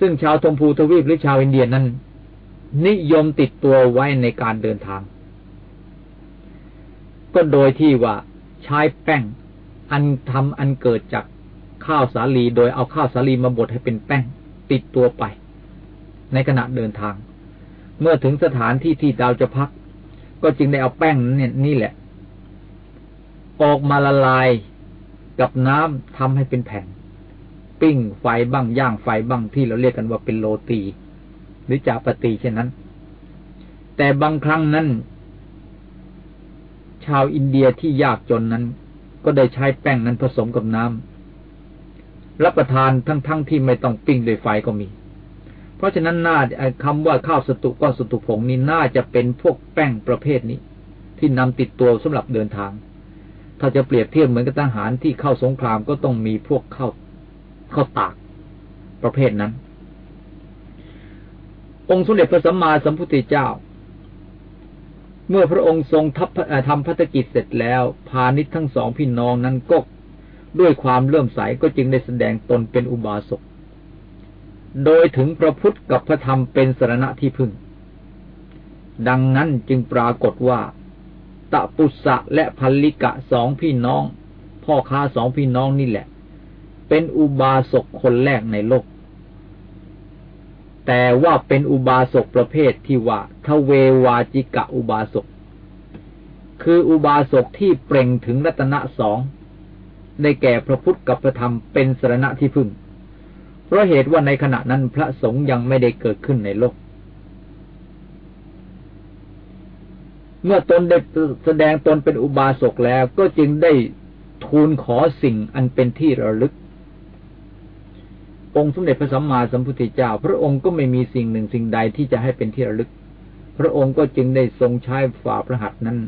ซึ่งชาวทมพูทวีปหรือชาวอินเดียนั้น นิยมติดตัวไว้ในการเดินทาง ก็โดยที่ว่าใช้แป้งอันทำอันเกิดจากข้าวสาลีโดยเอาข้าวสาลีมาบดให้เป็นแป้งติดตัวไป ในขณะเดินทาง เมื่อถึงสถานที่ที่เราจะพัก ก็จึงได้เอาแป้งนี่นี่แหละ ออกมาละลายกับน้ำทำให้เป็นแผ่น ปิ้งไฟบ้างย่างไฟบ้างที่เราเรียกกันว่าเป็นโรตี หรือจาปตีเช่นนั้น แต่บางครั้งนั้น ชาวอินเดียที่ยากจนนั้น ก็ได้ใช้แป้งนั้นผสมกับน้ำรับประทานทั้งๆทที่ไม่ต้องปิ้งด้วยไฟก็มี เพราะฉะนั้นน่าคำว่าข้าวสตุก้อนสตุผงนี้น่าจะเป็นพวกแป้งประเภทนี้ ที่นำติดตัวสำหรับเดินทาง ถ้าจะเปรียบเทียบเหมือนกับทหารที่เข้าสงครามก็ต้องมีพวกข้าว เข้าตากประเภทนั้น องค์สมเด็จพระสัมมาสัมพุทธเจ้า เมื่อพระองค์ทรงทัพทำพัฒกิจเสร็จแล้ว พาณิชย์ทั้งสองพี่น้องนั้นก็ด้วยความเลื่อมใสก็จึงได้แสดงตนเป็นอุบาสก โดยถึงพระพุทธกับพระธรรมเป็นสรณะที่พึ่ง ดังนั้นจึงปรากฏว่า ตะปุสะและพัลลิกะสองพี่น้อง พ่อค้าสองพี่น้องนี่แหละ เป็นอุบาสกคนแรกในโลก แต่ว่าเป็นอุบาสกประเภทที่ว่าทเววาจิกะอุบาสก คืออุบาสกที่เปล่งถึงรัตนะสองได้แก่พระพุทธกับพระธรรมเป็นสรณะที่พึ่ง เพราะเหตุว่าในขณะนั้นพระสงฆ์ยังไม่ได้เกิดขึ้นในโลก เมื่อตนได้แสดงตนเป็นอุบาสกแล้วก็จึงได้ทูลขอสิ่งอันเป็นที่ระลึก องค์สมเด็จพระสัมมาสัมพุทธเจ้า พระองค์ก็ไม่มีสิ่งหนึ่งสิ่งใดที่จะให้เป็นที่ระลึก พระองค์ก็จึงได้ทรงใช้ฝ่าพระหัตถ์นั้น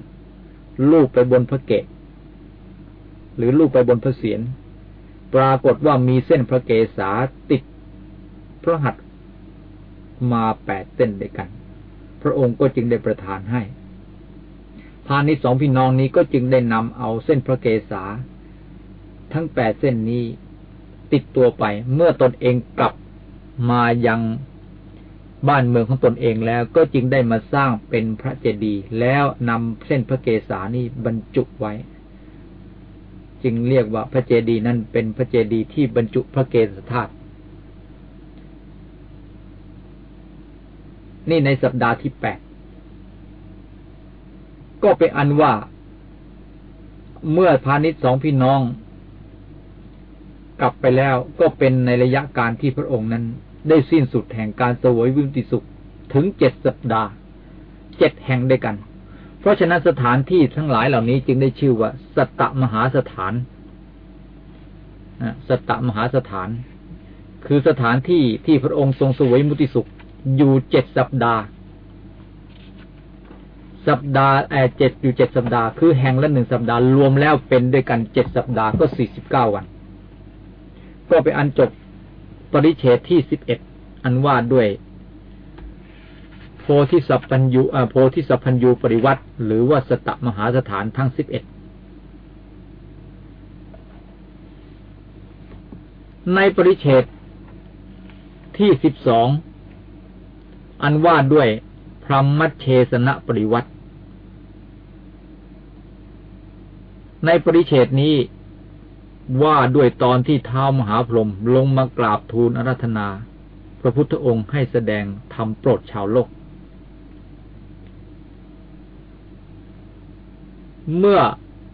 ลูบไปบนพระเกศหรือลูบไปบนพระเศียรปรากฏว่ามีเส้นพระเกศาติด พระหัตถ์มาแปดเส้นด้วยกัน พระองค์ก็จึงได้ประทานให้พาณิชย์สองพี่น้องนี้ก็จึงได้นำเอาเส้นพระเกศาทั้งแปดเส้นนี้ ติดตัวไป เมื่อตนเองกลับมายังบ้านเมืองของตนเองแล้วก็จึงได้มาสร้างเป็นพระเจดีย์แล้วนำเส้นพระเกศานี้บรรจุไว้ จึงเรียกว่าพระเจดีย์นั้นเป็นพระเจดีย์ที่บรรจุพระเกศธาตุนี่ในสัปดาห์ที่แปดก็เป็นอันว่า เมื่อพาณิชย์สองพี่น้อง กลับไปแล้วก็เป็นในระยะการที่พระองค์นั้น ได้สิ้นสุดแห่งการสวยวิมุติสุขถึงเจ็ดสัปดาห์เจ็ดแห่งด้วยกัน เพราะฉะนั้นสถานที่ทั้งหลายเหล่านี้จึงได้ชื่อว่าสัตตมหาสถานสัตตมหาสถาน คือสถานที่ที่พระองค์ทรงสวยมุติสุข อยู่เจ็ดสัปดาห์ สัปดาห์แอเจ็ดอยู่เจ็ดสัปดาห์ คือแห่งละหนึ่งสัปดาห์รวมแล้วเป็นด้วยกันเจ็ดสัปดาห์ก็สี่สิบเก้าวัน ก็ไปอันจบปริเฉดที่สิบเอ็ดอันว่าด้วย โพธิสัพพัญญูโพธิสัพพัญญูปริวัติ หรือว่าสตมหาสถานทั้งสิบเอ็ดในปริเฉดที่สิบสองอันว่าด้วยพรหมเชสนะปริวัติ ในปริเฉดนี้ ว่าด้วยตอนที่เท้ามหาพรหมลงมากราบทูลอารัธนา พระพุทธองค์ให้แสดงทำโปรดชาวโลก เมื่อ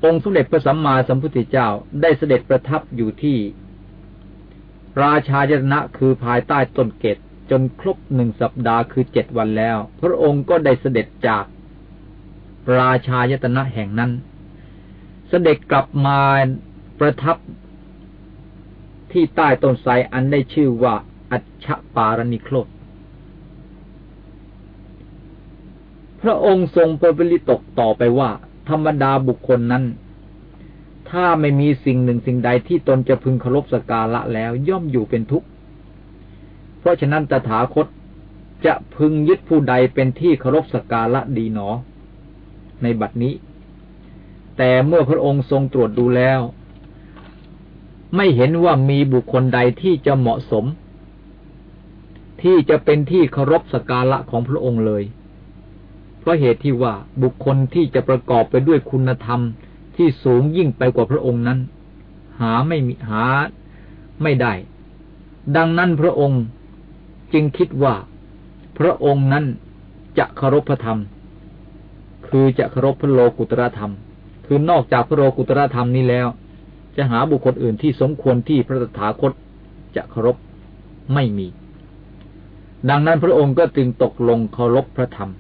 องค์สมเด็จพระสัมมาสัมพุทธเจ้าได้เสด็จประทับอยู่ที่ ราชายนะคือภายใต้ต้นเกตจนครบหนึ่งสัปดาห์คือเจ็ดวันแล้ว พระองค์ก็ได้เสด็จจาก ราชายตนะแห่งนั้น เสด็จกลับมา ประทับที่ใต้ต้นไทรอันได้ชื่อว่าอัชชปารณิโคลดพระองค์ทรงปริลิตกต่อไปว่า ธรรมดาบุคคลนั้น ถ้าไม่มีสิ่งหนึ่งสิ่งใดที่ตนจะพึงเคารพสการะแล้วย่อมอยู่เป็นทุกข์ เพราะฉะนั้นตถาคตจะพึงยึดผู้ใดเป็นที่เคารพสการะดีหนอ ในบัดนี้ แต่เมื่อพระองค์ทรงตรวจดูแล้ว ไม่เห็นว่ามีบุคคลใดที่จะเหมาะสม ที่จะเป็นที่เคารพสการะของพระองค์เลย เพราะเหตุที่ว่าบุคคลที่จะประกอบไปด้วยคุณธรรมที่สูงยิ่งไปกว่าพระองค์นั้น หาไม่มีหาไม่ได้ ดังนั้นพระองค์จึงคิดว่า พระองค์นั้นจะเคารพพระธรรม คือจะเคารพพระโลกุตรธรรม คือนอกจากพระโลกุตรธรรมนี้แล้ว จะหาบุคคลอื่นที่สมควรที่พระตถาคตจะเคารพไม่มี ดังนั้นพระองค์ก็จึงตกลงเคารพพระธรรม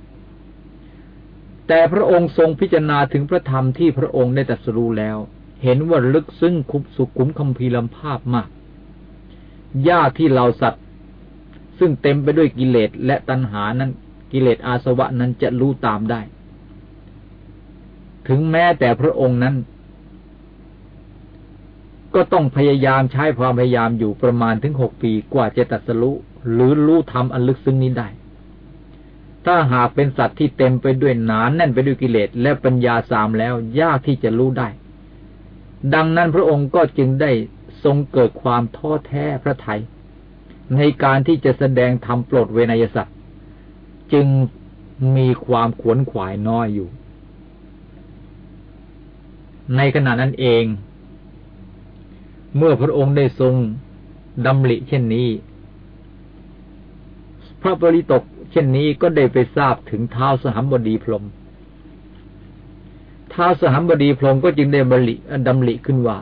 แต่พระองค์ทรงพิจารณาถึงพระธรรมที่พระองค์ได้ตรัสรู้แล้ว เห็นว่าลึกซึ้งคุบสุขุมคำพีลำภาพมากยากที่เราสัตว์ ซึ่งเต็มไปด้วยกิเลสและตัณหานั้น กิเลสอาสวะนั้นจะรู้ตามได้ ถึงแม้แต่พระองค์นั้น ก็ต้องพยายามใช้ความพยายามอยู่ประมาณถึงหกปีกว่าจะตัดสรู้หรือรู้ทำอันลึกซึ้งนี้ได้ ถ้าหากเป็นสัตว์ที่เต็มไปด้วยหนานแน่นไปด้วยกิเลสและปัญญาสามแล้วยากที่จะรู้ได้ ดังนั้นพระองค์ก็จึงได้ทรงเกิดความท้อแท้พระไทย ในการที่จะแสดงธรรมโปรดเวนยสัตว์ จึงมีความขวนขวายน้อยอยู่ ในขณะนั้นเอง เมื่อพระองค์ได้ทรงดำริเช่นนี้ พระบริตกเช่นนี้ก็ได้ไปทราบถึงเท้าสหัมบดีพรมเท้าสหัมบดีพรมก็จึงได้บริดำริขึ้นว่า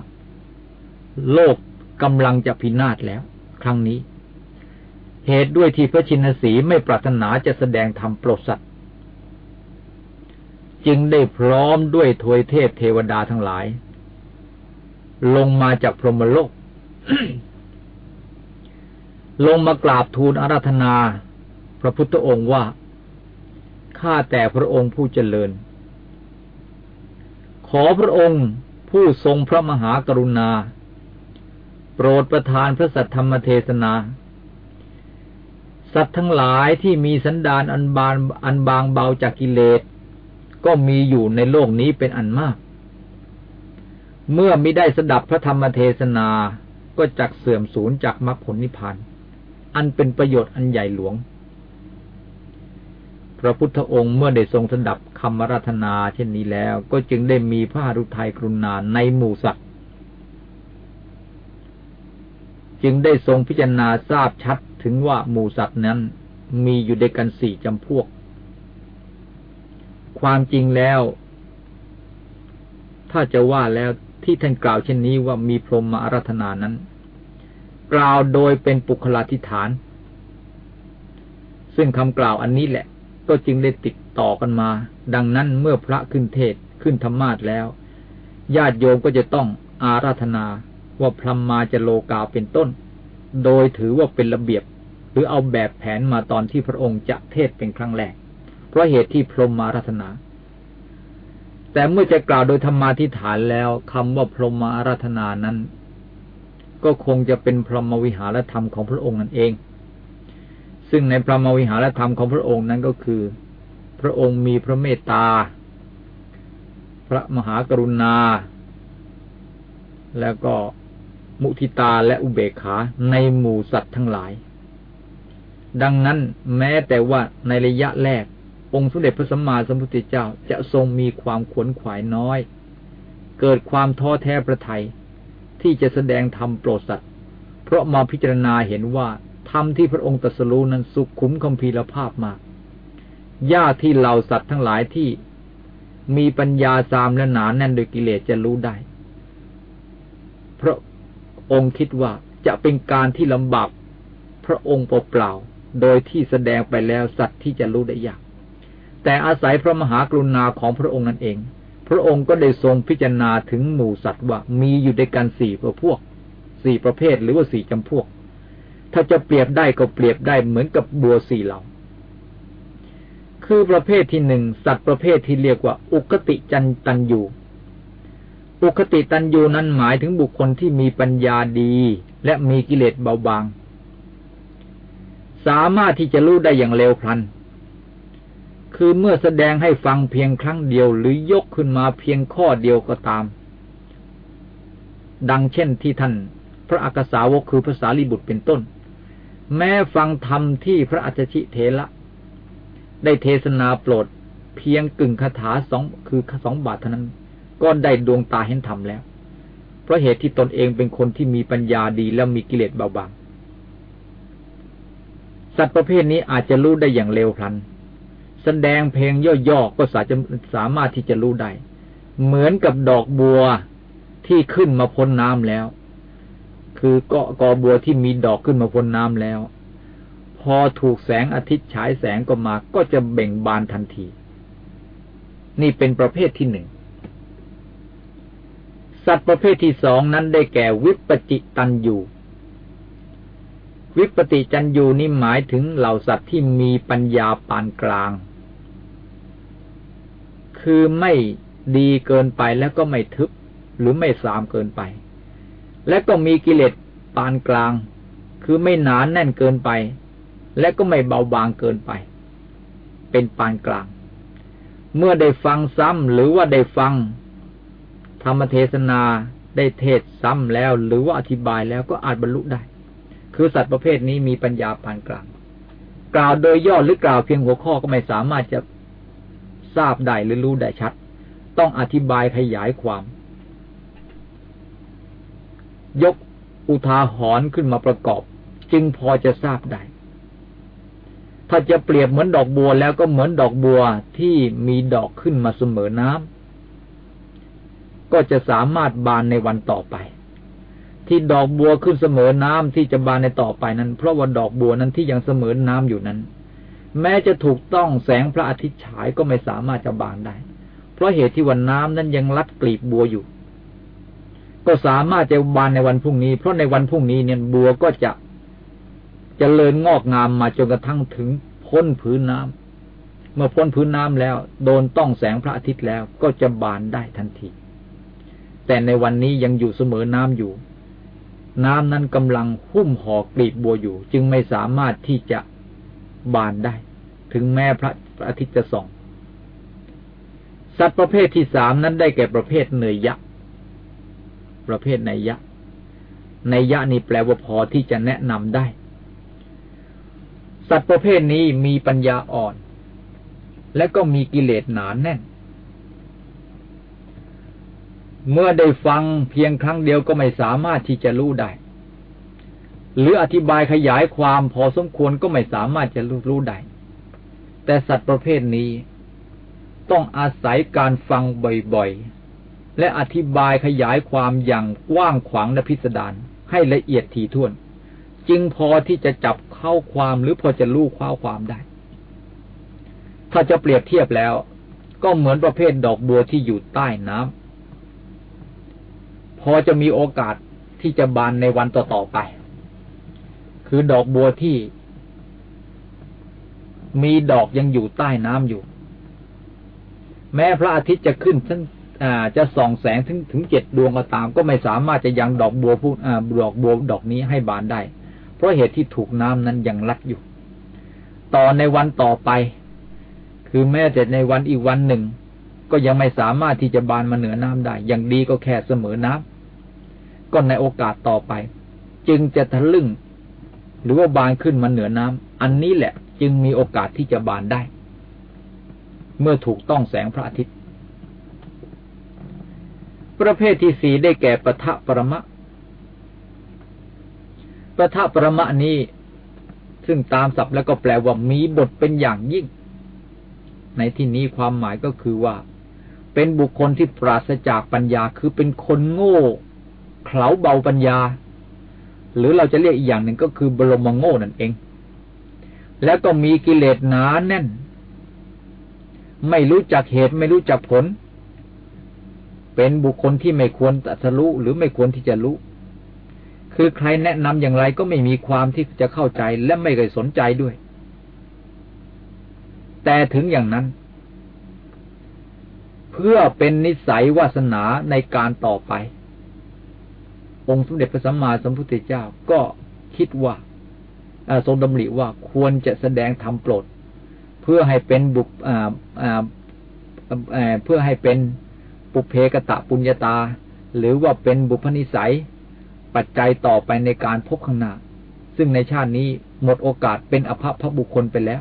โลกกำลังจะพินาศแล้ว ครั้งนี้ เหตุด้วยที่พระชินสีไม่ปรารถนาจะแสดงธรรมโปรดสัตว์จึงได้พร้อมด้วยทวยเทพเทวดาทั้งหลาย ลงมาจากพรหมโลก ลงมากราบทูลอาราธนา พระพุทธองค์ว่า ข้าแต่พระองค์ผู้เจริญ ขอพระองค์ผู้ทรงพระมหากรุณา โปรดประทานพระสัทธรรมเทศนา สัตว์ทั้งหลายที่มีสันดานอันบานอันบางเบาจากกิเลสก็มีอยู่ในโลกนี้เป็นอันมาก เมื่อมิได้สดับพระธรรมเทศนาก็จักเสื่อมสูญจากมรรคผลนิพพาน อันเป็นประโยชน์อันใหญ่หลวง พระพุทธองค์เมื่อได้ทรงสดับคำรัตนาเช่นนี้แล้ว ก็จึงได้มีพระรุทัยกรุณาในหมู่สัตว์จึงได้ทรงพิจารณาทราบชัดถึงว่าหมูสัตว์นั้นมีอยู่ด้วยกันสี่จำพวก ความจริงแล้ว ถ้าจะว่าแล้ว ที่ท่านกล่าวเช่นนี้ว่ามีพรหมมาอารัธนานั้น กล่าวโดยเป็นปุคลาธิฐาน ซึ่งคำกล่าวอันนี้แหละ ก็จึงได้ติดต่อกันมา ดังนั้นเมื่อพระขึ้นเทศขึ้นธรรมาทแล้ว ญาติโยมก็จะต้องอาราธนาว่าพรหมมาจะโลกาเป็นต้น โดยถือว่าเป็นระเบียบ หรือเอาแบบแผนมาตอนที่พระองค์จะเทศเป็นครั้งแรกเพราะเหตุที่พรหมมารัตนา แต่เมื่อจะกล่าวโดยธรรมาทิฐานแล้วคำว่าพรหมารัตนานั้น ก็คงจะเป็นพรหมวิหารธรรมของพระองค์นั่นเอง ซึ่งในพรหมวิหารธรรมของพระองค์นั้นก็คือ พระองค์มีพระเมตตา พระมหากรุณา แล้วก็มุทิตาและอุเบกขาในหมู่สัตว์ทั้งหลาย ดังนั้นแม้แต่ว่าในระยะแรก องค์สมเด็จพระสัมมาสัมพุทธเจ้าจะทรงมีความขวนขวายน้อย เกิดความท้อแท้ประทัยที่จะแสดงธรรมโปรดสัตว์ เพราะมาพิจารณาเห็นว่าธรรมที่พระองค์ตรัสรู้นั้นสุขขุมคำพีรภาพมากยากที่เหล่าสัตว์ทั้งหลายที่มีปัญญาสามและหนาแน่นโดยกิเลสจะรู้ได้เพราะองค์คิดว่าจะเป็นการที่ลำบากพระองค์เปล่าๆ โดยที่แสดงไปแล้วสัตว์ที่จะรู้ได้ยาก แต่อาศัยพระมหากรุณาของพระองค์นั่นเอง พระองค์ก็ได้ทรงพิจารณาถึงหมู่สัตว์ว่ามีอยู่ในกันสี่ประพวกสี่ประเภทหรือว่าสี่จำพวก ถ้าจะเปรียบได้ก็เปรียบได้เหมือนกับบัวสี่เหล่า คือประเภทที่หนึ่งสัตว์ประเภทที่เรียกว่า อุกติจันตันยูอุคติตันยูนั้นหมายถึงบุคคลที่มีปัญญาดี และมีกิเลสเบาบาง สามารถที่จะรู้ได้อย่างเร็วพลัน คือเมื่อแสดงให้ฟังเพียงครั้งเดียวหรือยกขึ้นมาเพียงข้อเดียวก็ตาม ดังเช่นที่ท่าน พระอักษาวกคือภาษาลีบุตรเป็นต้น แม้ฟังธรรมที่พระอัจฉิเทระได้เทศนาโปรด เพียงกึ่งคาถาสองคือสองบาทเท่านั้น ก็ได้ดวงตาเห็นธรรมแล้ว เพราะเหตุที่ตนเองเป็นคนที่มีปัญญาดีและมีกิเลสเบาบางสัตว์ประเภทนี้อาจจะรู้ได้อย่างเร็วพลัน แสดงเพลงย่อๆก็สาจะสามารถที่จะรู้ได้ เหมือนกับดอกบัวที่ขึ้นมาพ้นน้ำแล้ว คือเกาะกอบัวที่มีดอกขึ้นมาพ้นน้ำแล้ว พอถูกแสงอาทิตย์ฉายแสงก็มาก็จะเบ่งบานทันที นี่เป็นประเภทที่หนึ่งสัตว์ประเภทที่สองนั้นได้แก่วิปจิตันยูวิปติจันยูนี่หมายถึงเหล่าสัตว์ที่มีปัญญาปานกลาง คือไม่ดีเกินไปแล้วก็ไม่ทึบหรือไม่สามเกินไป และก็มีกิเลสปานกลาง คือไม่หนานแน่นเกินไป และก็ไม่เบาบางเกินไป เป็นปานกลาง เมื่อได้ฟังซ้ำหรือว่าได้ฟัง ธรรมเทศนาได้เทศซ้ำแล้ว หรือว่าอธิบายแล้วก็อาจบรรลุได้ คือสัตว์ประเภทนี้มีปัญญาปานกลาง กล่าวโดยย่อหรือกล่าวเพียงหัวข้อก็ไม่สามารถจะ ทราบได้หรือรู้ได้ชัด ต้องอธิบายขยายความ ยกอุทาหรณ์ขึ้นมาประกอบ จึงพอจะทราบได้ ถ้าจะเปรียบเหมือนดอกบัวแล้วก็เหมือนดอกบัวที่มีดอกขึ้นมาเสมอน้ำก็จะสามารถบานในวันต่อไป ที่ดอกบัวขึ้นเสมอน้ำที่จะบานในต่อไปนั้น เพราะว่าดอกบัวนั้นที่ยังเสมอน้ำอยู่นั้น แม้จะถูกต้องแสงพระอาทิตย์ฉายก็ไม่สามารถจะบานได้ เพราะเหตุที่วันน้ำนั้นยังรัดกลีบบัวอยู่ ก็สามารถจะบานในวันพรุ่งนี้ เพราะในวันพรุ่งนี้เนี่ยบัวก็จะจะเจริญงอกงามมาจนกระทั่งถึงพ้นพื้นน้ำเมื่อพ้นพื้นน้ำแล้ว โดนต้องแสงพระอาทิตย์แล้วก็จะบานได้ทันที แต่ในวันนี้ยังอยู่เสมอน้ำอยู่ น้ำนั้นกำลังหุ้มห่อกลีบบัวอยู่ จึงไม่สามารถที่จะ บานได้ ถึงแม้พระพระอาทิตย์จะส่อง สัตว์ประเภทที่สามนั้นได้แก่ประเภทเนยยะ ประเภทในยะในยะนี่แปลว่าพอที่จะแนะนำได้ สัตว์ประเภทนี้มีปัญญาอ่อน และก็มีกิเลสหนานแน่น เมื่อได้ฟังเพียงครั้งเดียวก็ไม่สามารถที่จะรู้ได้ หรืออธิบายขยายความพอสมควรก็ไม่สามารถจะรู้ได้ แต่สัตว์ประเภทนี้ ต้องอาศัยการฟังบ่อยๆ และอธิบายขยายความอย่างกว้างขวางและพิสดารให้ละเอียดถี่ถ้วน จึงพอที่จะจับเข้าความหรือพอจะรู้ข้าความได้ ถ้าจะเปรียบเทียบแล้ว ก็เหมือนประเภทดอกบัวที่อยู่ใต้น้ำพอจะมีโอกาสที่จะบานในวันต่อๆไป คือดอกบัวที่ มีดอกยังอยู่ใต้น้ำอยู่ แม้พระอาทิตย์จะขึ้นทั้งจะส่องแสงถึงถึงเจ็ดดวงก็ตาม ก็ไม่สามารถจะยังดอกบัวพูดดอกบัวดอกนี้ให้บานได้ เพราะเหตุที่ถูกน้ำนั้นยังรัดอยู่ ต่อในวันต่อไป คือแม้แต่ในวันอีกวันหนึ่ง ก็ยังไม่สามารถที่จะบานมาเหนือน้ำได้ อย่างดีก็แค่เสมอน้ำก็ในโอกาสต่อไป จึงจะทะลึ่ง หรือว่าบานขึ้นมาเหนือน้ำอันนี้แหละจึงมีโอกาสที่จะบานได้ เมื่อถูกต้องแสงพระอาทิตย์ ประเภทที่สี่ได้แก่ปะทะปรมะปะทะปรมะนี้ ซึ่งตามศัพท์แล้วก็แปลว่ามีบทเป็นอย่างยิ่ง ในที่นี้ความหมายก็คือว่า เป็นบุคคลที่ปราศจากปัญญาคือเป็นคนโง่เขลาเบาปัญญา หรือเราจะเรียกอีกอย่างหนึ่งก็คือบรมโง่นั่นเอง แล้วก็มีกิเลสหนาแน่น ไม่รู้จักเหตุไม่รู้จักผล เป็นบุคคลที่ไม่ควรตัดรู้หรือไม่ควรที่จะรู้ คือใครแนะนำอย่างไรก็ไม่มีความที่จะเข้าใจและไม่เคยสนใจด้วย แต่ถึงอย่างนั้น เพื่อเป็นนิสัยวาสนาในการต่อไป องค์สมเด็จพระสัมมาสัมพุทธเจ้าก็คิดว่าทรงดำริว่าควรจะแสดงธรรมโปรด เพื่อให้เป็นบุเพื่อให้เป็นปุเพกตะปุญญาตา หรือว่าเป็นบุพนิสัย ปัจจัยต่อไปในการพบข้างหน้า ซึ่งในชาตินี้หมดโอกาสเป็นอภพบุคคลไปแล้ว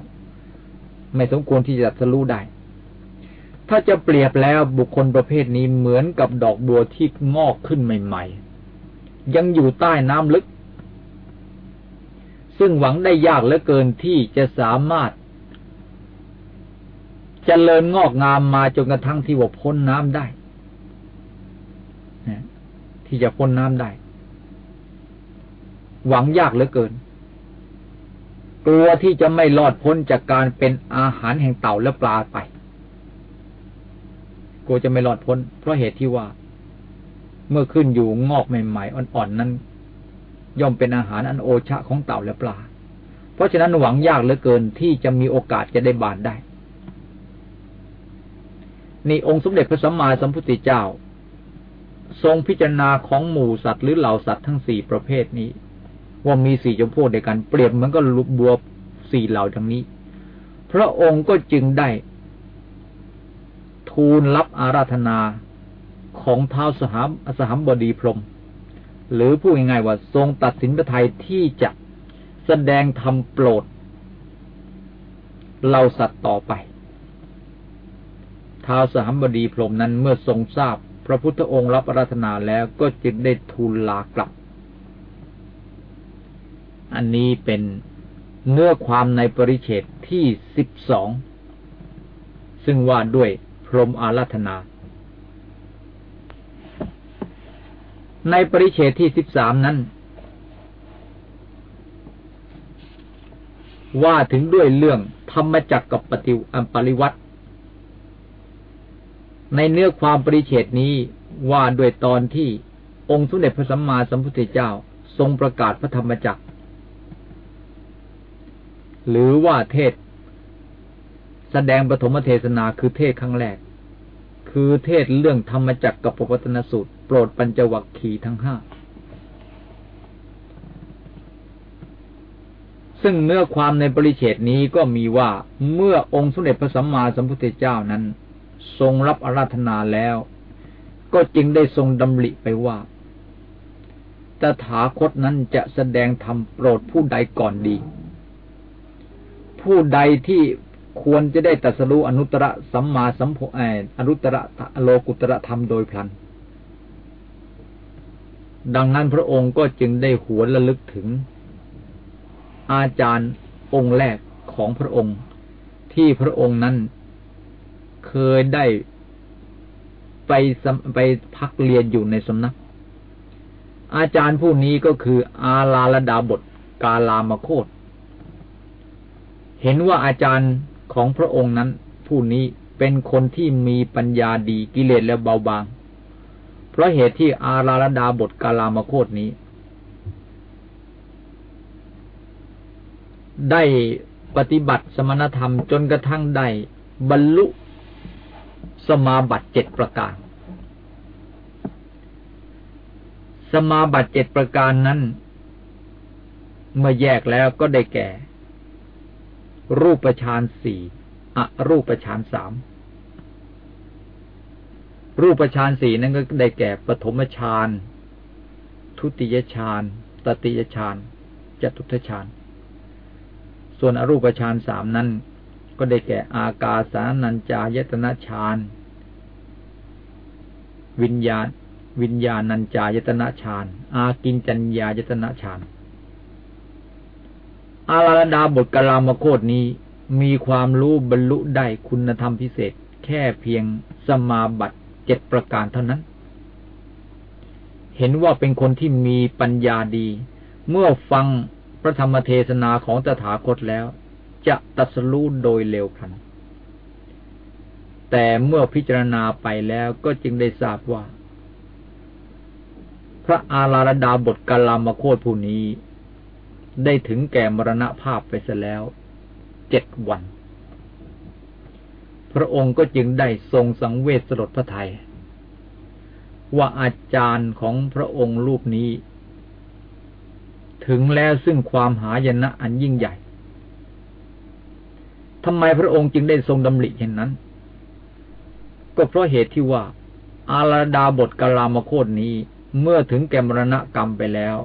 ไม่สมควรที่จะจะรู้ได้ ถ้าจะเปรียบแล้วบุคคลประเภทนี้เหมือนกับดอกบัวที่งอกขึ้นใหม่ ๆ ยังอยู่ใต้น้ำลึก ซึ่งหวังได้ยากเหลือเกินที่จะสามารถจเจริญงอกงามมาจนกระทั่งที่ว่าพ้นน้ำได้ที่จะพ้นน้ำได้ หวังยากเหลือเกิน กลัวที่จะไม่รอดพ้นจากการเป็นอาหารแห่งเต่าและปลาไป กลัวจะไม่รอดพ้น เพราะเหตุที่ว่า เมื่อขึ้นอยู่งอกใหม่ๆอ่อนๆนั้น ย่อมเป็นอาหารอันโอชะของเต่าและปลา เพราะฉะนั้นหวังยากเหลือเกินที่จะมีโอกาสจะได้บานได้ นี่องค์สมเด็จพระสัมมาสัมพุทธเจ้า ทรงพิจารณาของหมู่สัตว์หรือเหล่าสัตว์ทั้งสี่ประเภทนี้ ว่ามีสี่จำพวกเดียวกันเปรียบมันก็ลุบัวสี่เหล่าดังนี้ พระองค์ก็จึงได้ทูลรับอาราธนา ของเท้าสหามสหามบดีพรม หรือพูดง่ายๆว่า ทรงตัดสินพระทัยที่จะแสดงธรรมโปรดเราสัตว์ต่อไปท้าวสหามบดีพรมนั้นเมื่อทรงทราบ พระพุทธองค์รับอาราธนาแล้วก็จึงได้ทูลลากลับ อันนี้เป็นเนื้อความในปริเฉดที่สิบสอง ซึ่งว่าด้วยพรมอาราธนา ในปริเฉดที่สิบสามนั้น ว่าถึงด้วยเรื่องธรรมจักกับปฏิอัปริวัติในเนื้อความปริเฉดนี้ว่าด้วยตอนที่องค์สมเด็จพระสัมมาสัมพุทธเจ้าทรงประกาศพระธรรมจักร หรือว่าเทศ แสดงปฐมเทศนาคือเทศครั้งแรก คือเทศเรื่องธรรมจักรกับปวัตนสูตร ปรดปัญจวัคคีทั้งห้า ซึ่งเนื้อความในปริเฉดนี้ก็มีว่าเมื่อองค์สมเด็จพระสัมมาสัมพุทธเจ้านั้น ทรงรับอาราธนาแล้ว ก็จึงได้ทรงดำริไปว่าตถาคตนั้นจะแสดงธรรมโปรดผู้ใดก่อนดี ผู้ใดที่ควรจะได้ตรัสรู้อนุตตรสัมมาสัมโพออนุตตรโลกุตระธรรมโดยพลัน ดังนั้นพระองค์ก็จึงได้หวนระลึกถึง อาจารย์องค์แรกของพระองค์ ที่พระองค์นั้นเคยได้ไปไปพักเรียนอยู่ในสำนัก อาจารย์ผู้นี้ก็คือ อาลาลดาบทกาลามโคตเห็นว่าอาจารย์ของพระองค์นั้น ผู้นี้เป็นคนที่มีปัญญาดีกิเลสและเบาบาง เพราะเหตุที่อาราลดาบทกาลามโคตนี้ ได้ปฏิบัติสมณธรรมจนกระทั่งได้บรรลุสมาบัติเจ็ดประการ สมาบัติเจ็ดประการนั้น เมื่อแยกแล้วก็ได้แก่ รูปฌานสี่อรูปฌานสาม รูปฌานสี่นั้นก็ได้แก่ปฐมฌาน ทุติยฌาน ตติยฌานจตุทฌาน ส่วนอรูปฌานสามนั้น ก็ได้แก่อากาสานัญจายตนะฌาน วิญญาณ วิญญาณัญจายตนะฌาน อากินจัญญายตนะฌาน อาราดาบทกลามโคดนี้มีความรู้บรรลุได้คุณธรรมพิเศษ แค่เพียงสมาบัติ เจ็ดประการเท่านั้น เห็นว่าเป็นคนที่มีปัญญาดี เมื่อฟังพระธรรมเทศนาของตถาคตแล้ว จะตัสรู้โดยเร็วพลัน แต่เมื่อพิจารณาไปแล้วก็จึงได้ทราบว่า พระอาราดาบทกาลามโคตผู้นี้ ได้ถึงแก่มรณภาพไปเสียแล้วเจ็ดวัน พระองค์ก็จึงได้ทรงสังเวชสลดพระไทย ว่าอาจารย์ของพระองค์รูปนี้ ถึงแล้วซึ่งความหายนะอันยิ่งใหญ่ทำไมพระองค์จึงได้ทรงดำริเห็นนั้น ก็เพราะเหตุที่ว่า อาราดาบทกลามโคดนี้เมื่อถึงแก่มรณะกรรมไปแล้ว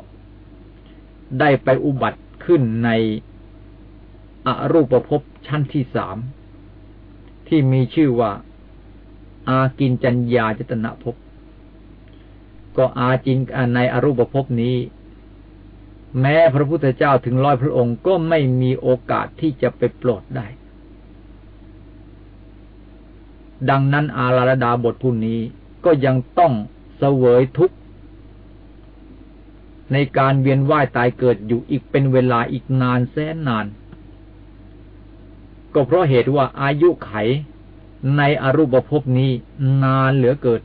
ได้ไปอุบัติขึ้นในอรูปภพชั้นที่สาม ที่มีชื่อว่า อากินจัญญาจตนะภพก็อาจินในอรูปภพนี้ แม้พระพุทธเจ้าถึงร้อยพระองค์ก็ไม่มีโอกาสที่จะไปโปรดได้ ดังนั้นอาราดาบทผู้นี้ก็ยังต้องเสวยทุกข์ในการเวียนว่ายตายเกิดอยู่อีกเป็นเวลาอีกนานแสนนาน ก็เพราะเหตุว่าอายุไขในอรูปภพนี้นานเหลือเกิด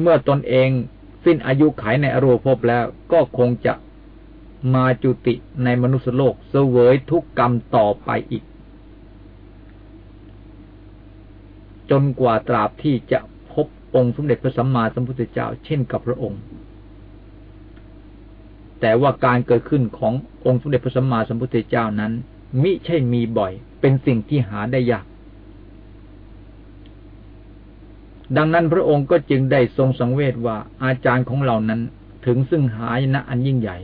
เมื่อตนเองสิ้นอายุไขในอรูปภพแล้วก็คงจะมาจุติในมนุษยโลกเสวยทุกกรรมต่อไปอีก จนกว่าตราบที่จะพบองค์สมเด็จพระสัมมาสัมพุทธเจ้าเช่นกับพระองค์ แต่ว่าการเกิดขึ้นขององค์สมเด็จพระสัมมาสัมพุทธเจ้านั้น มิใช่มีบ่อย เป็นสิ่งที่หาได้ยาก ดังนั้นพระองค์ก็จึงได้ทรงสังเวชว่าอาจารย์ของเรานั้นถึงซึ่งหายนะอันยิ่งใหญ่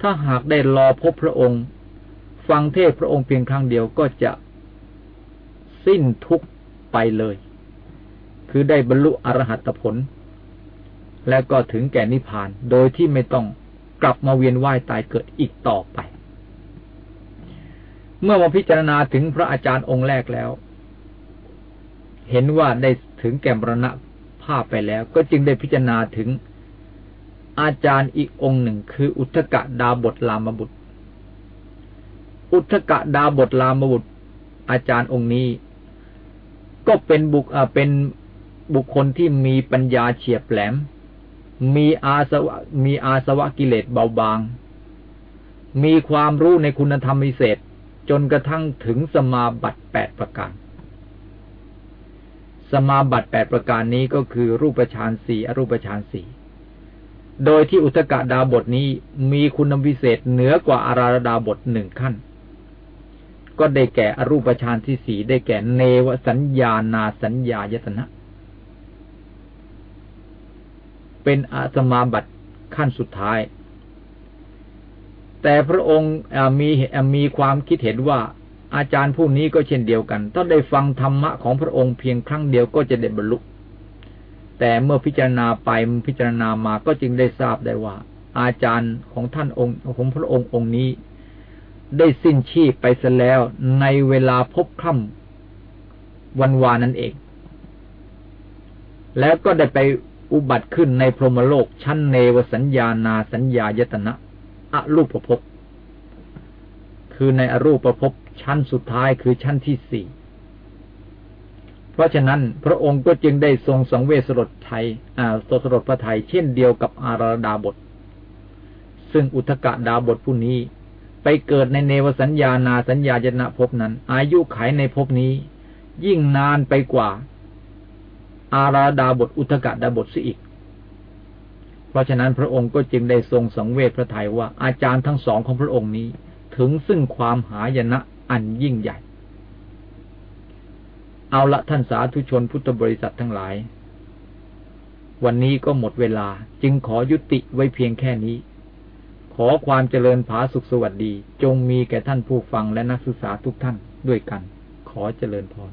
ถ้าหากได้รอพบพระองค์ ฟังเทศพระองค์เพียงครั้งเดียวก็จะสิ้นทุกไปเลย คือได้บรรลุอรหัตผล และก็ถึงแก่นิพพาน โดยที่ไม่ต้องกลับมาเวียนว่ายตายเกิดอีกต่อไป เมื่อมาพิจารณาถึงพระอาจารย์องค์แรกแล้ว เห็นว่าได้ถึงแก่มรณะภาพไปแล้ว ก็จึงได้พิจารณาถึงอาจารย์อีกองค์หนึ่ง คืออุทกะดาบทลามบุตร อุทกะดาบทลามบุตร อาจารย์องค์นี้ ก็เป็นบุคเป็นบุคคลที่มีปัญญาเฉียบแหลม มีอาสวะมีอาสวะกิเลสเบาบาง มีความรู้ในคุณธรรมพิเศษ จนกระทั่งถึงสมาบัติแปดประการ สมาบัติแปดประการนี้ก็คือรูปฌานสี่อรูปฌานสี่โดยที่อุตกะดาบทนี้มีคุณวิเศษเหนือกว่าอาราดาบทหนึ่งขั้น ก็ได้แก่อรูปฌานที่สี่ได้แก่เนวสัญญานาสัญญายตนะ เป็นอาสมาบัติขั้นสุดท้าย แต่พระองค์มีมีความคิดเห็นว่า อาจารย์ผู้นี้ก็เช่นเดียวกัน ถ้าได้ฟังธรรมะของพระองค์เพียงครั้งเดียวก็จะได้บรรลุ แต่เมื่อพิจารณาไปพิจารณามาก็จึงได้ทราบได้ว่า อาจารย์ของท่านองค์ของพระองค์องค์นี้ ได้สิ้นชีพไปซะแล้วในเวลาพบค่ำวันวานนั่นเอง แล้วก็ได้ไปอุบัติขึ้นในพรหมโลกชั้นเนวสัญญานาสัญญายตนะ อรูปภพคือในอรูปภพชั้นสุดท้ายคือชั้นที่สี่เพราะฉะนั้นพระองค์ก็จึงได้ทรงสังเวชสลดไทยอ่าสลดพระไทยเช่นเดียวกับอาราดาบท ซึ่งอุทกะดาบทผู้นี้ ไปเกิดในเนวสัญญานาสัญญายนะภพนั้น อายุไขในภพนี้ ยิ่งนานไปกว่า อาราดาบทอุทกะดาบทสิอีก เพราะฉะนั้นพระองค์ก็จึงได้ทรงสังเวชพระทัยว่าอาจารย์ทั้งสองของพระองค์นี้ ถึงซึ่งความหายนะอันยิ่งใหญ่ เอาละท่านสาธุชนพุทธบริษัททั้งหลาย วันนี้ก็หมดเวลาจึงขอยุติไว้เพียงแค่นี้ ขอความเจริญผาสุขสวัสดี จงมีแก่ท่านผู้ฟังและนักศึกษาทุกท่านด้วยกัน ขอเจริญพร